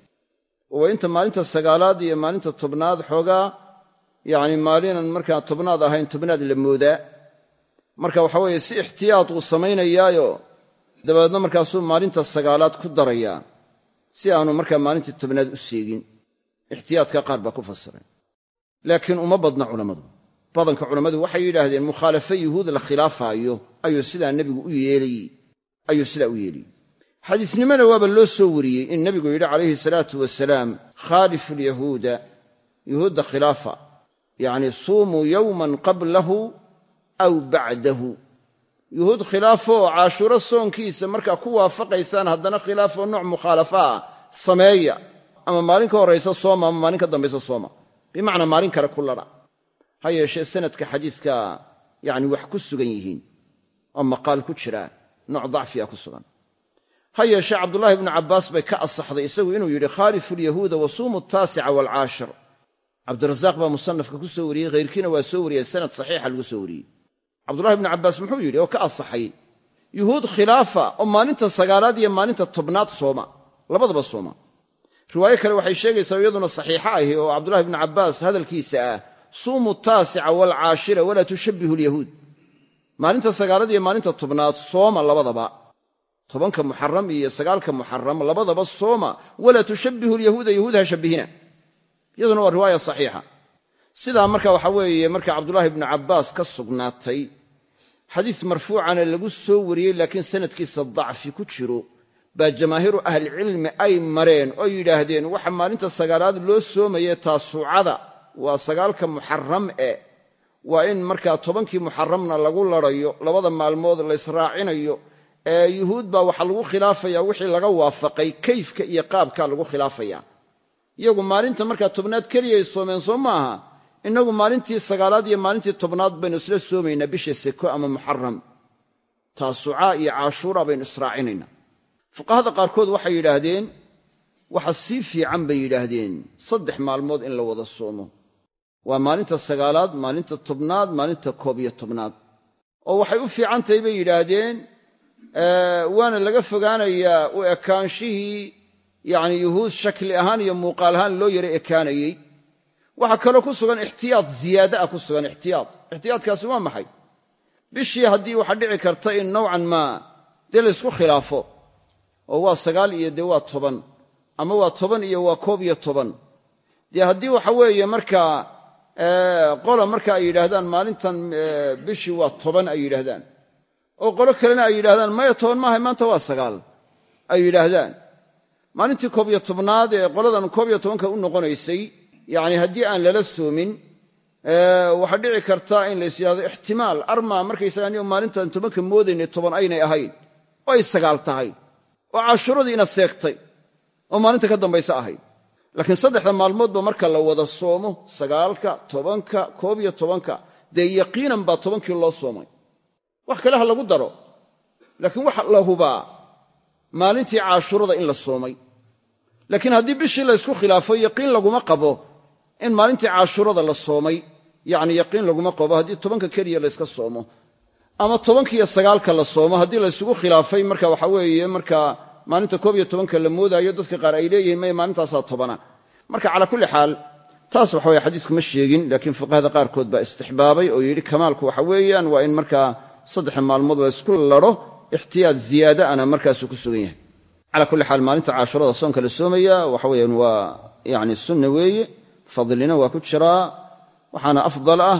oo inta maalinta sagaalaad iyo maalinta tobnaad xoogaa yacni maalinan markaa tobnaad ahayn tobnaad la moodaa. Marka waxa weeye si ixtiyaad uu samaynayaayo dabeedna markaasuu maalinta sagaalaad ku darayaa si aanu markaa maalintii tobnaad u seegin ixtiyaadka qaar baa ku fasiray. Laakiin uma badna culammadu badanka culammadu waxay yidhaahdeen mukhaalafo yuhuud la khilaafaayo ayuu sidaa nebigu u yeelayey ayuu sidaa u yeelayey xadiisnimona waaba loo soo wariyey in nebigu yidhi calayhi salaatu wasalaam khaalifu lyahuuda yuhuudda khilaafa yacni suumuu yowman qablahu aw bacdahu. Yuhuud khilaafoo caashuuro soonkiisa markaa ku waafaqaysaan haddana khilaafoo nooc mukhaalafa ah sameeya ama maalin ka horraysa sooma ama maalin ka dambaysa sooma. Bimacnaa maalin kale ku ladha ha yeeshee sanadka xadiiska yacni wax ku sugan yihiin oo maqaal ku jira nooc dacfiya ku sugan. Ha yeeshee cabdullaahi ibnu cabbaas bay ka asaxday isagu inuu yidhi khaalifu lyahuuda wasuumu taasica waalcaashir cabdirasaaq baa musanafka ku soo wariyey khayrkiina waa soo wariyey sanad saxiixa lagu soo wariyey. Cabdullahi ibnu cabbaas muxuu yidhi oo ka asaxay yuhuud khilaafa oo maalinta sagaalaad iyo maalinta tobnaad sooma labadaba sooma riwaayo kale waxay sheegaysaa iyaduna saxiixo ahi oo cabdullahi ibnu cabbaas hadalkiisa ah suumu taasica waalcaashira walaa tushabbihu lyahuud maalinta sagaalaad iyo maalinta tobnaad sooma labadaba. Tobanka muxaram iyo sagaalka muxaram labadaba sooma walaa tushabbihu lyahuuda yahuud ha shabbihina. Iyaduna waa riwaaya saxiixa. Sidaa marka waxa weeye marka cabdullaahi ibnu cabbaas ka sugnaatay xadiis marfuucana lagu soo wariyey laakiin sanadkiisa dacfi ku jiro baa jamaahiiru ahlicilmi ay mareen oo yidhaahdeen waxa maalinta sagaalaad loo soomaye taasuucada waa sagaalka muxaram e. Waa in markaa tobankii muxaramna lagu larayo labada maalmood laysraacinayo ee yuhuud baa waxaa lagu khilaafaya wixii laga waafaqay kayfka iyo qaabka lagu khilaafaya. Iyagu maalinta markaa tobnaad keliyay soomeen soo maaha innagu maalintii sagaalaad iyo maalintii tobnaad baynu isla soomaynaa bisha seko ama muxaram taasucaa iyo caashuura baynu israacinaynaa fuqahada qaarkood waxay yidhaahdeen waxa sii fiican bay yidhaahdeen. Saddex maalmood in la wada soomo. Waa maalinta sagaalaad maalinta tobnaad maalinta koob iyo tobnaad. Oo waxay u fiican tahay bay yidhaahdeen waana laga fogaanayaa u ekaanshihii yacni yuhuud shakli ahaan iyo muuqaal ahaan loo yara ekaanayey. Waxaa kaloo ku sugan ixtiyaad ziyaada ah ku sugan ixtiyaad. Ixtiyaadkaasi waa maxay? Bishii haddii waxaa dhici karta in nowcan maa dee laysku khilaafo oo waa sagaal iyo dee waa toban ama waa toban iyo waa koob iyo toban. Dee haddii waxa weeye markaa qola marka ay yidhaahdaan maalintan bishii waa toban ay yidhaahdaan. Oo qolo kalena ay yidhahdaan maya toban maahay maanta waa sagaal ay yidhaahdaan. Maalintii koob iyo tobnaad ee qoladan koob iyo tobanka u noqonaysay yacni haddii aan lala soomin waxaa dhici karta in lays yidhahdo ixtimaal armaa markaysaga maalintan tobanka moodaynay toban aynay ahayn oo ay sagaal tahay oo cashuuradiina seegtay oo maalinta ka dambaysa ahayd. Laakiin saddexda maalmoodba marka la wada soomo sagaalka tobanka koob iyo tobanka dee yaqiinan baa tobankii loo soomay. Wax kale ha lagu daro laakiin waxa la hubaa maalintii caashuurada in la soomay. Laakiin haddii bishii laysku khilaafo yaqiin laguma qabo in maalintii caashuurada la soomay yacni yaqiin laguma qabo haddii tobanka keliya layska soomo ama tobankiiyo sagaalka la soomo haddii laysugu khilaafay marka waxa weeye markaa maalinta koob iyo tobanka la moodaayo dadka qaar ay leeyihiin maya maalintaasaa tobana. Marka calaa kulli xaal taas waxa weye xadiisku ma sheegin laakiin fuqahada qaarkood baa istixbaabay oo yidhi kamaalku waxa weeyaan waa in markaa saddex maalmood la ysku laro ixtiyaad ziyaada ana markaasuu ku sugan yahay. Calaa kulli xaal maalinta caashurada soonka la soomaya waxa weeyaan waa yacni sunna weeye fadlina waa ku jiraa waxaana afdal ah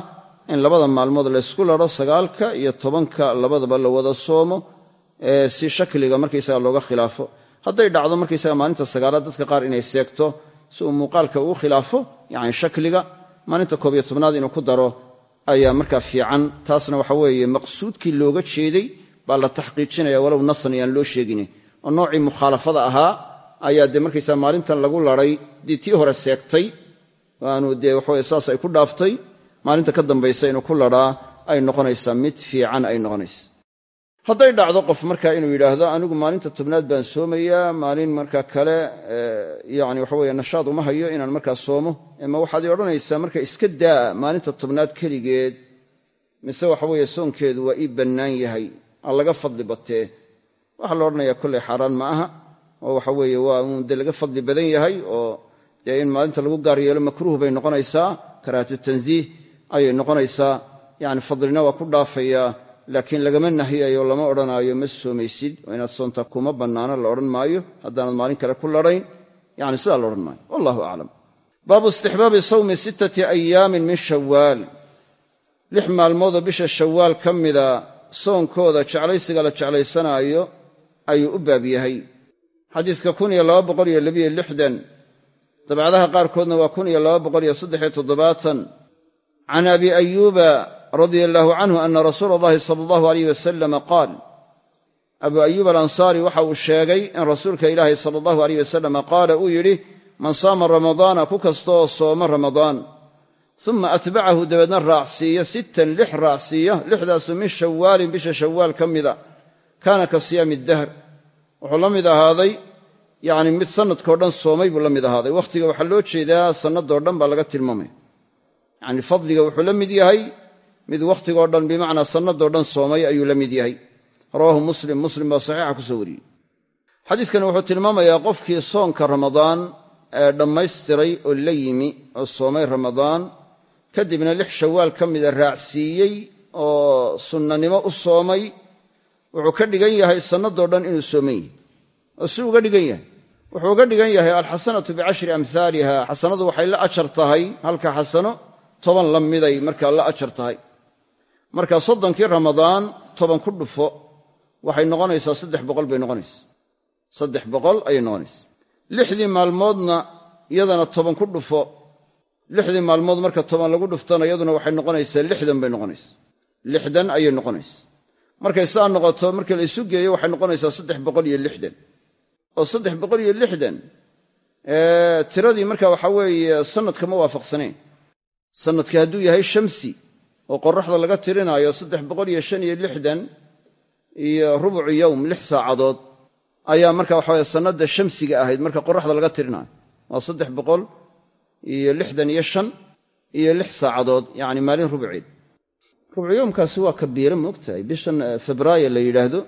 in labada maalmood la ysku laro sagaalka iyo tobanka labadaba la wada soomo si shakliga markaysaga looga khilaafo. Hadday dhacdo markaysaga maalinta sagaalaad dadka qaar inay seegto si uu muuqaalka ugu khilaafo yani shakliga maalinta koob iyo tobnaad inuu ku daro ayaa markaa fiican. Taasna waxa weeye maqsuudkii looga jeeday baa la taxqiijinaya walow nasan iyaan loo sheegin. Oo noocii mukhaalafada ahaa ayaa dee markaysaa maalintan lagu laray dii tii hore seegtay aanu dee waxawe saas ay ku dhaaftay maalinta ka dambaysa inuu ku laraa ay noqonaysaa mid fiican ay noqonaysa. Hadday dhacdo qof marka inuu yidhaahdo anigu maalinta tobnaad baan soomayaa maalin marka kale yani waxa weye nashaad uma hayo inaan markaa soomo. Ma waxaad odhanaysaa marka iska daa maalinta tobnaad keligeed mise waxa weeye soonkeedu waa ii bannaan yahay aan laga fadli batee. Waxaa la odhanayaa kolley xaaraan ma aha oo waxa weeye waa uun dee laga fadli badan yahay oo dee in maalinta lagu gaar yeelo makruuh bay noqonaysaa karaahatu tansiih ayay noqonaysaa. Yani fadlina waa ku dhaafayaa laakiin lagama nahiyayo lama odhanaayo ma soomaysid. Oo inaad soonta kuma bannaana la odhan maayo haddaanad maalin kale ku ladhayn yani sidaa la odhan maayo. Wallahu aclam. Baabu istixbaabi sawmi sittati ayaamin min shawaal lix maalmoodoo bisha shawaal ka mida soonkooda jeclaysiga la jeclaysanaayo ayuu u baab yahay. Lixdan. Dabcadaha qaarkoodna waa can abi ayuuba radia allaahu canhu ana rasuula allahi sala allahu alayh wasalama qaal abu ayuub alansaari waxa uu sheegay in rasuulka ilaahi sala allahu alayh wasalama qaala uu yidhi man saama ramadaana ku kasta oo sooma ramadaan uma atbacahu dabeedna raacsiiya sittan lix raacsiiya lixdaasu min shawaalin bisha shawaal ka mida kaana ka siyaami dahr wuxuu la mid ahaaday yacni mid sannadkao dhan soomay buu la mid ahaaday wakhtiga waxaa loo jeedaa sannadoo dhan baa laga tilmaamaya yacni fadliga wuxuu la mid yahay mid wakhtigoo dhan bimacnaa sannadoo dhan soomay ayuu la mid yahay. Rawaahu muslim muslim baa saxiixa ku soo wariyey. Xadiiskani wuxuu tilmaamayaa qofkii soonka ramadaan ee dhammaystiray oo la yimi oo soomay ramadaan kadibna lix shawaal ka mida raacsiiyey oo sunnanimo u soomay wuxuu ka dhigan yahay sannadoo dhan inuu sooman yahy oo si uga dhigan yahay. Wuxuu uga dhigan yahay alxasanatu bicashri amhaaliha xasanadu waxay la ajar tahay halka xasano toban la miday markaa la ajar tahay. Marka soddonkii ramadaan toban ku dhufo waxay noqonaysaa saddex boqol bay noqonaysaa saddex boqol ayay noqonaysaa lixdii maalmoodna iyadana toban ku dhufo lixdii maalmood marka toban lagu dhuftana iyaduna waxay noqonaysaa lixdan bay noqonaysaa lixdan ayay noqonaysaa markay saa noqoto markii la isu geeyo waxay noqonaysaa saddex boqol iyo lixdan. Oo saddex boqol iyo lixdan tiradii marka waxaa weeye sanadka ma waafaqsanayn sannadkii hadduu yahay shamsi oo qoraxda laga tirinaayo saddex boqol iyo shan iyo lixdan iyo rubucu yowm lix saacadood ayaa marka waxaweye sannadda shamsiga ahayd marka qoraxda laga tirinaayo. Waa saddex boqol iyo lixdan iyo shan iyo lix saacadood yacni maalin rubuceed. Rubucu yowmkaasi waa kabiire moogtahay. Bishan febraayo la yidhaahdo.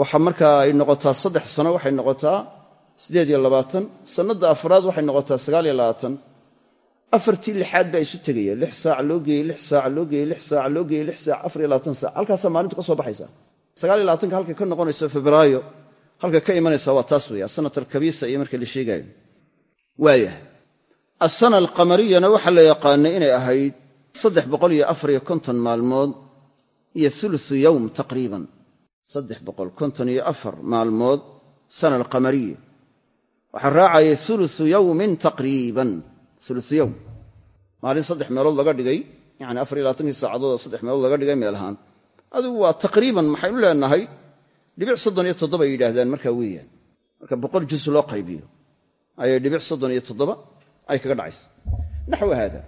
Waxa markaa ay noqotaa saddex sano waxay noqotaa siddeed iyo labaatan. Sannadda afraad waxay noqotaa sagaal iyo labaatan afartii lixaad baa isu tegaya. Lix saac loo geeyey lix saac loo geeyey lix saac loo geeyey lix saac afar iyo labaatan saac. Halkaasaa maalintu ka soo baxaysa sagaal iyo labaatanka halkay ka noqonayso febraayo halkay ka imanaysa waa taas weeye. Asanat alkabiisa iyo marka la sheegaayo. Waayah asana alqamariyana waxaa la yaqaanay inay ahayd saddex boqol iyo afar iyo konton maalmood iyo ulusu yowm taqriiban. Saddex boqol konton iyo afar maalmood sana alqamariya waxaa raacayay ulusu yowmin taqriiban ulusu yowm maalin saddex meelood laga dhigay yani afar iyo labaatankii saacadood saddex meelood laga dhigay meel ahaan adigu waa taqriiban maxaynu leenahay dhibic soddon iyo toddoba ay yidhaahdaan markaa weeyaan marka boqol juz loo qaybiyo ayay dhibic soddon iyo toddoba ay kaga dhacaysa naxwa haada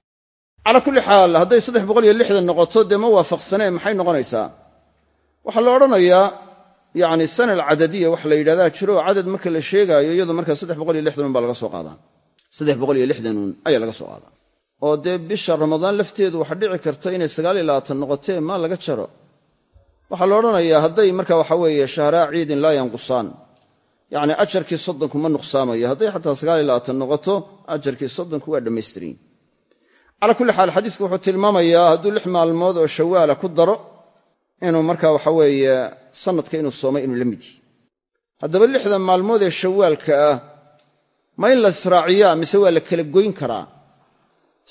calaa kulli xaal hadday saddex boqol iyo lixdan noqoto dee ma waafaqsanee maxay noqonaysaa waxaa la odhanayaa yacni sana alcadadiya wax la yidhahdaa jiro oo cadad marka la sheegaayo iyadoo markaa saddex boqol iyo lixdan un baa laga soo qaadaa saddex boqol iyo lixdanuun ayaa laga soo qaadaa. Oo dee bisha ramadaan lafteedu waxaa dhici karta inay sagaal iyo labaatan noqotee maa laga jaro. Waxaa la odhanayaa hadday marka waxa weeye shahraa ciidin laa yanqusaan. Yacni ajarkii soddonku ma nuqsaamayo. Hadday xataa sagaal iyo labaatan noqoto ajarkii soddonku waa dhammaystiran calaa kulli xaal xadiisku wuxuu tilmaamayaa hadduu lix maalmood oo shawaala ku daro inuu marka waxa weeye sanadka inuu soomay inuu la mid yihi haddaba lixda maalmood ee shawaalka ah ma in la israaciyaa mise waa la kala goyn karaa?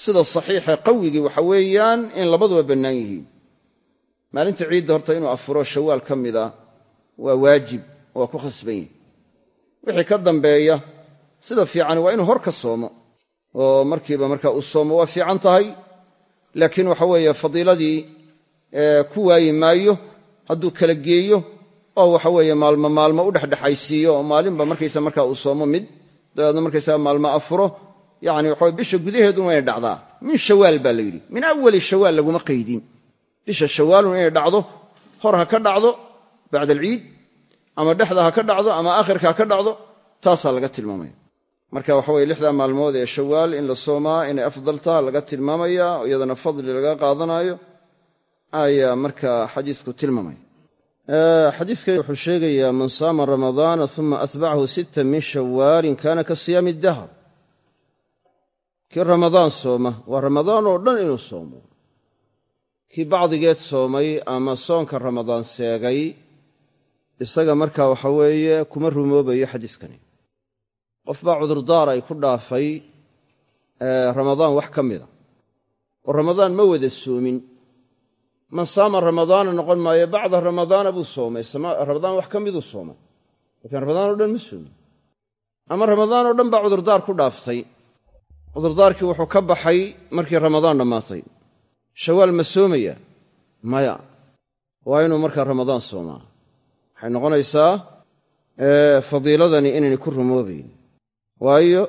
Sida saxiixa qawigii waxa weeyaan in labaduba bannaan yihiin. Maalinta ciidda horta inuu afuro shawaal ka mida waa waajib waa ku khasban yahi wixii ka dambeeya sida fiican waa inuu hor ka soomo. Oo markiiba marka uu soomo waa fiican tahay. Laakiin waxa weeye fadiiladii ku waayi maayo hadduu kala geeyo oo waxa weeye maalmo maalmo u dhexdhexaysiiyo oo maalinba markaysa marka uu soomo mid dabeedna markaysaga maalmo afuro yani waxawe bisha gudaheedun inay dhacdaa. Min shawaal baa la yidhi. Min awali shawaal laguma qaydin. Bisha shawaalun inay dhacdo hor ha ka dhacdo bacda alciid ama dhexda ha ka dhacdo ama aakhirka ha ka dhacdo taasaa laga tilmaamaya. Marka waxa weye lixdaa maalmood ee shawaal in la soomaa inay afdal taha laga tilmaamaya iyadana fadli laga qaadanaayo ayaa marka xadiisku tilmaamaya xadiiskani wuxuu sheegayaa man saama ramadaana uma atbacahu sita min shawaalin kana ka siyaami dahr kii ramadaan sooma waa ramadaan oo dhan inuu soomo. Kii bacdigeed soomay ama soonka ramadaan seegay isaga markaa waxa weeye kuma rumoobayo xadiiskani. Qof baa cudurdaar ay ku dhaafay ramadaan wax ka mida oo ramadaan ma wada soomin man saama ramadaana noqon maayo bacda ramadaana buu soomay. Ramadaan wax ka miduu soomay. Laakiin ramadaan oo dhan ma soomin. Ama ramadaan oo dhan baa cudurdaar ku dhaaftay. Cudurdaarkii wuxuu ka baxay markii ramadaan dhammaatay shawaal ma soomaya? Maya waa inuu markaa ramadaan soomaa. Waxay noqonaysaa fadiiladani inaynay ku rumoobayn. Waayo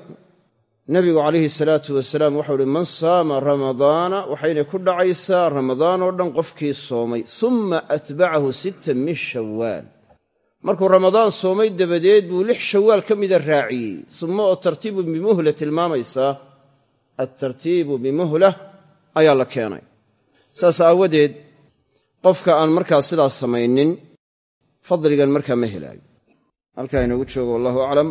nebigu calayhi salaatu wasalaam waxau uhi man saama ramadaana waxaynay ku dhacaysaa ramadaan oo dhan qofkii soomay. Uma atbacahu sittan min shawaal markuu ramadaan soomay dabadeed buu lix shawaal ka mida raaciyey. Suma oo tartiibu bimuhla tilmaamaysaa altartiibu bimuhla ayaa la keenay. Saas aawadeed qofka aan markaa sidaas samaynin fadligan markaa ma helaayo. Halkaa inoogu joogo wallahu aclam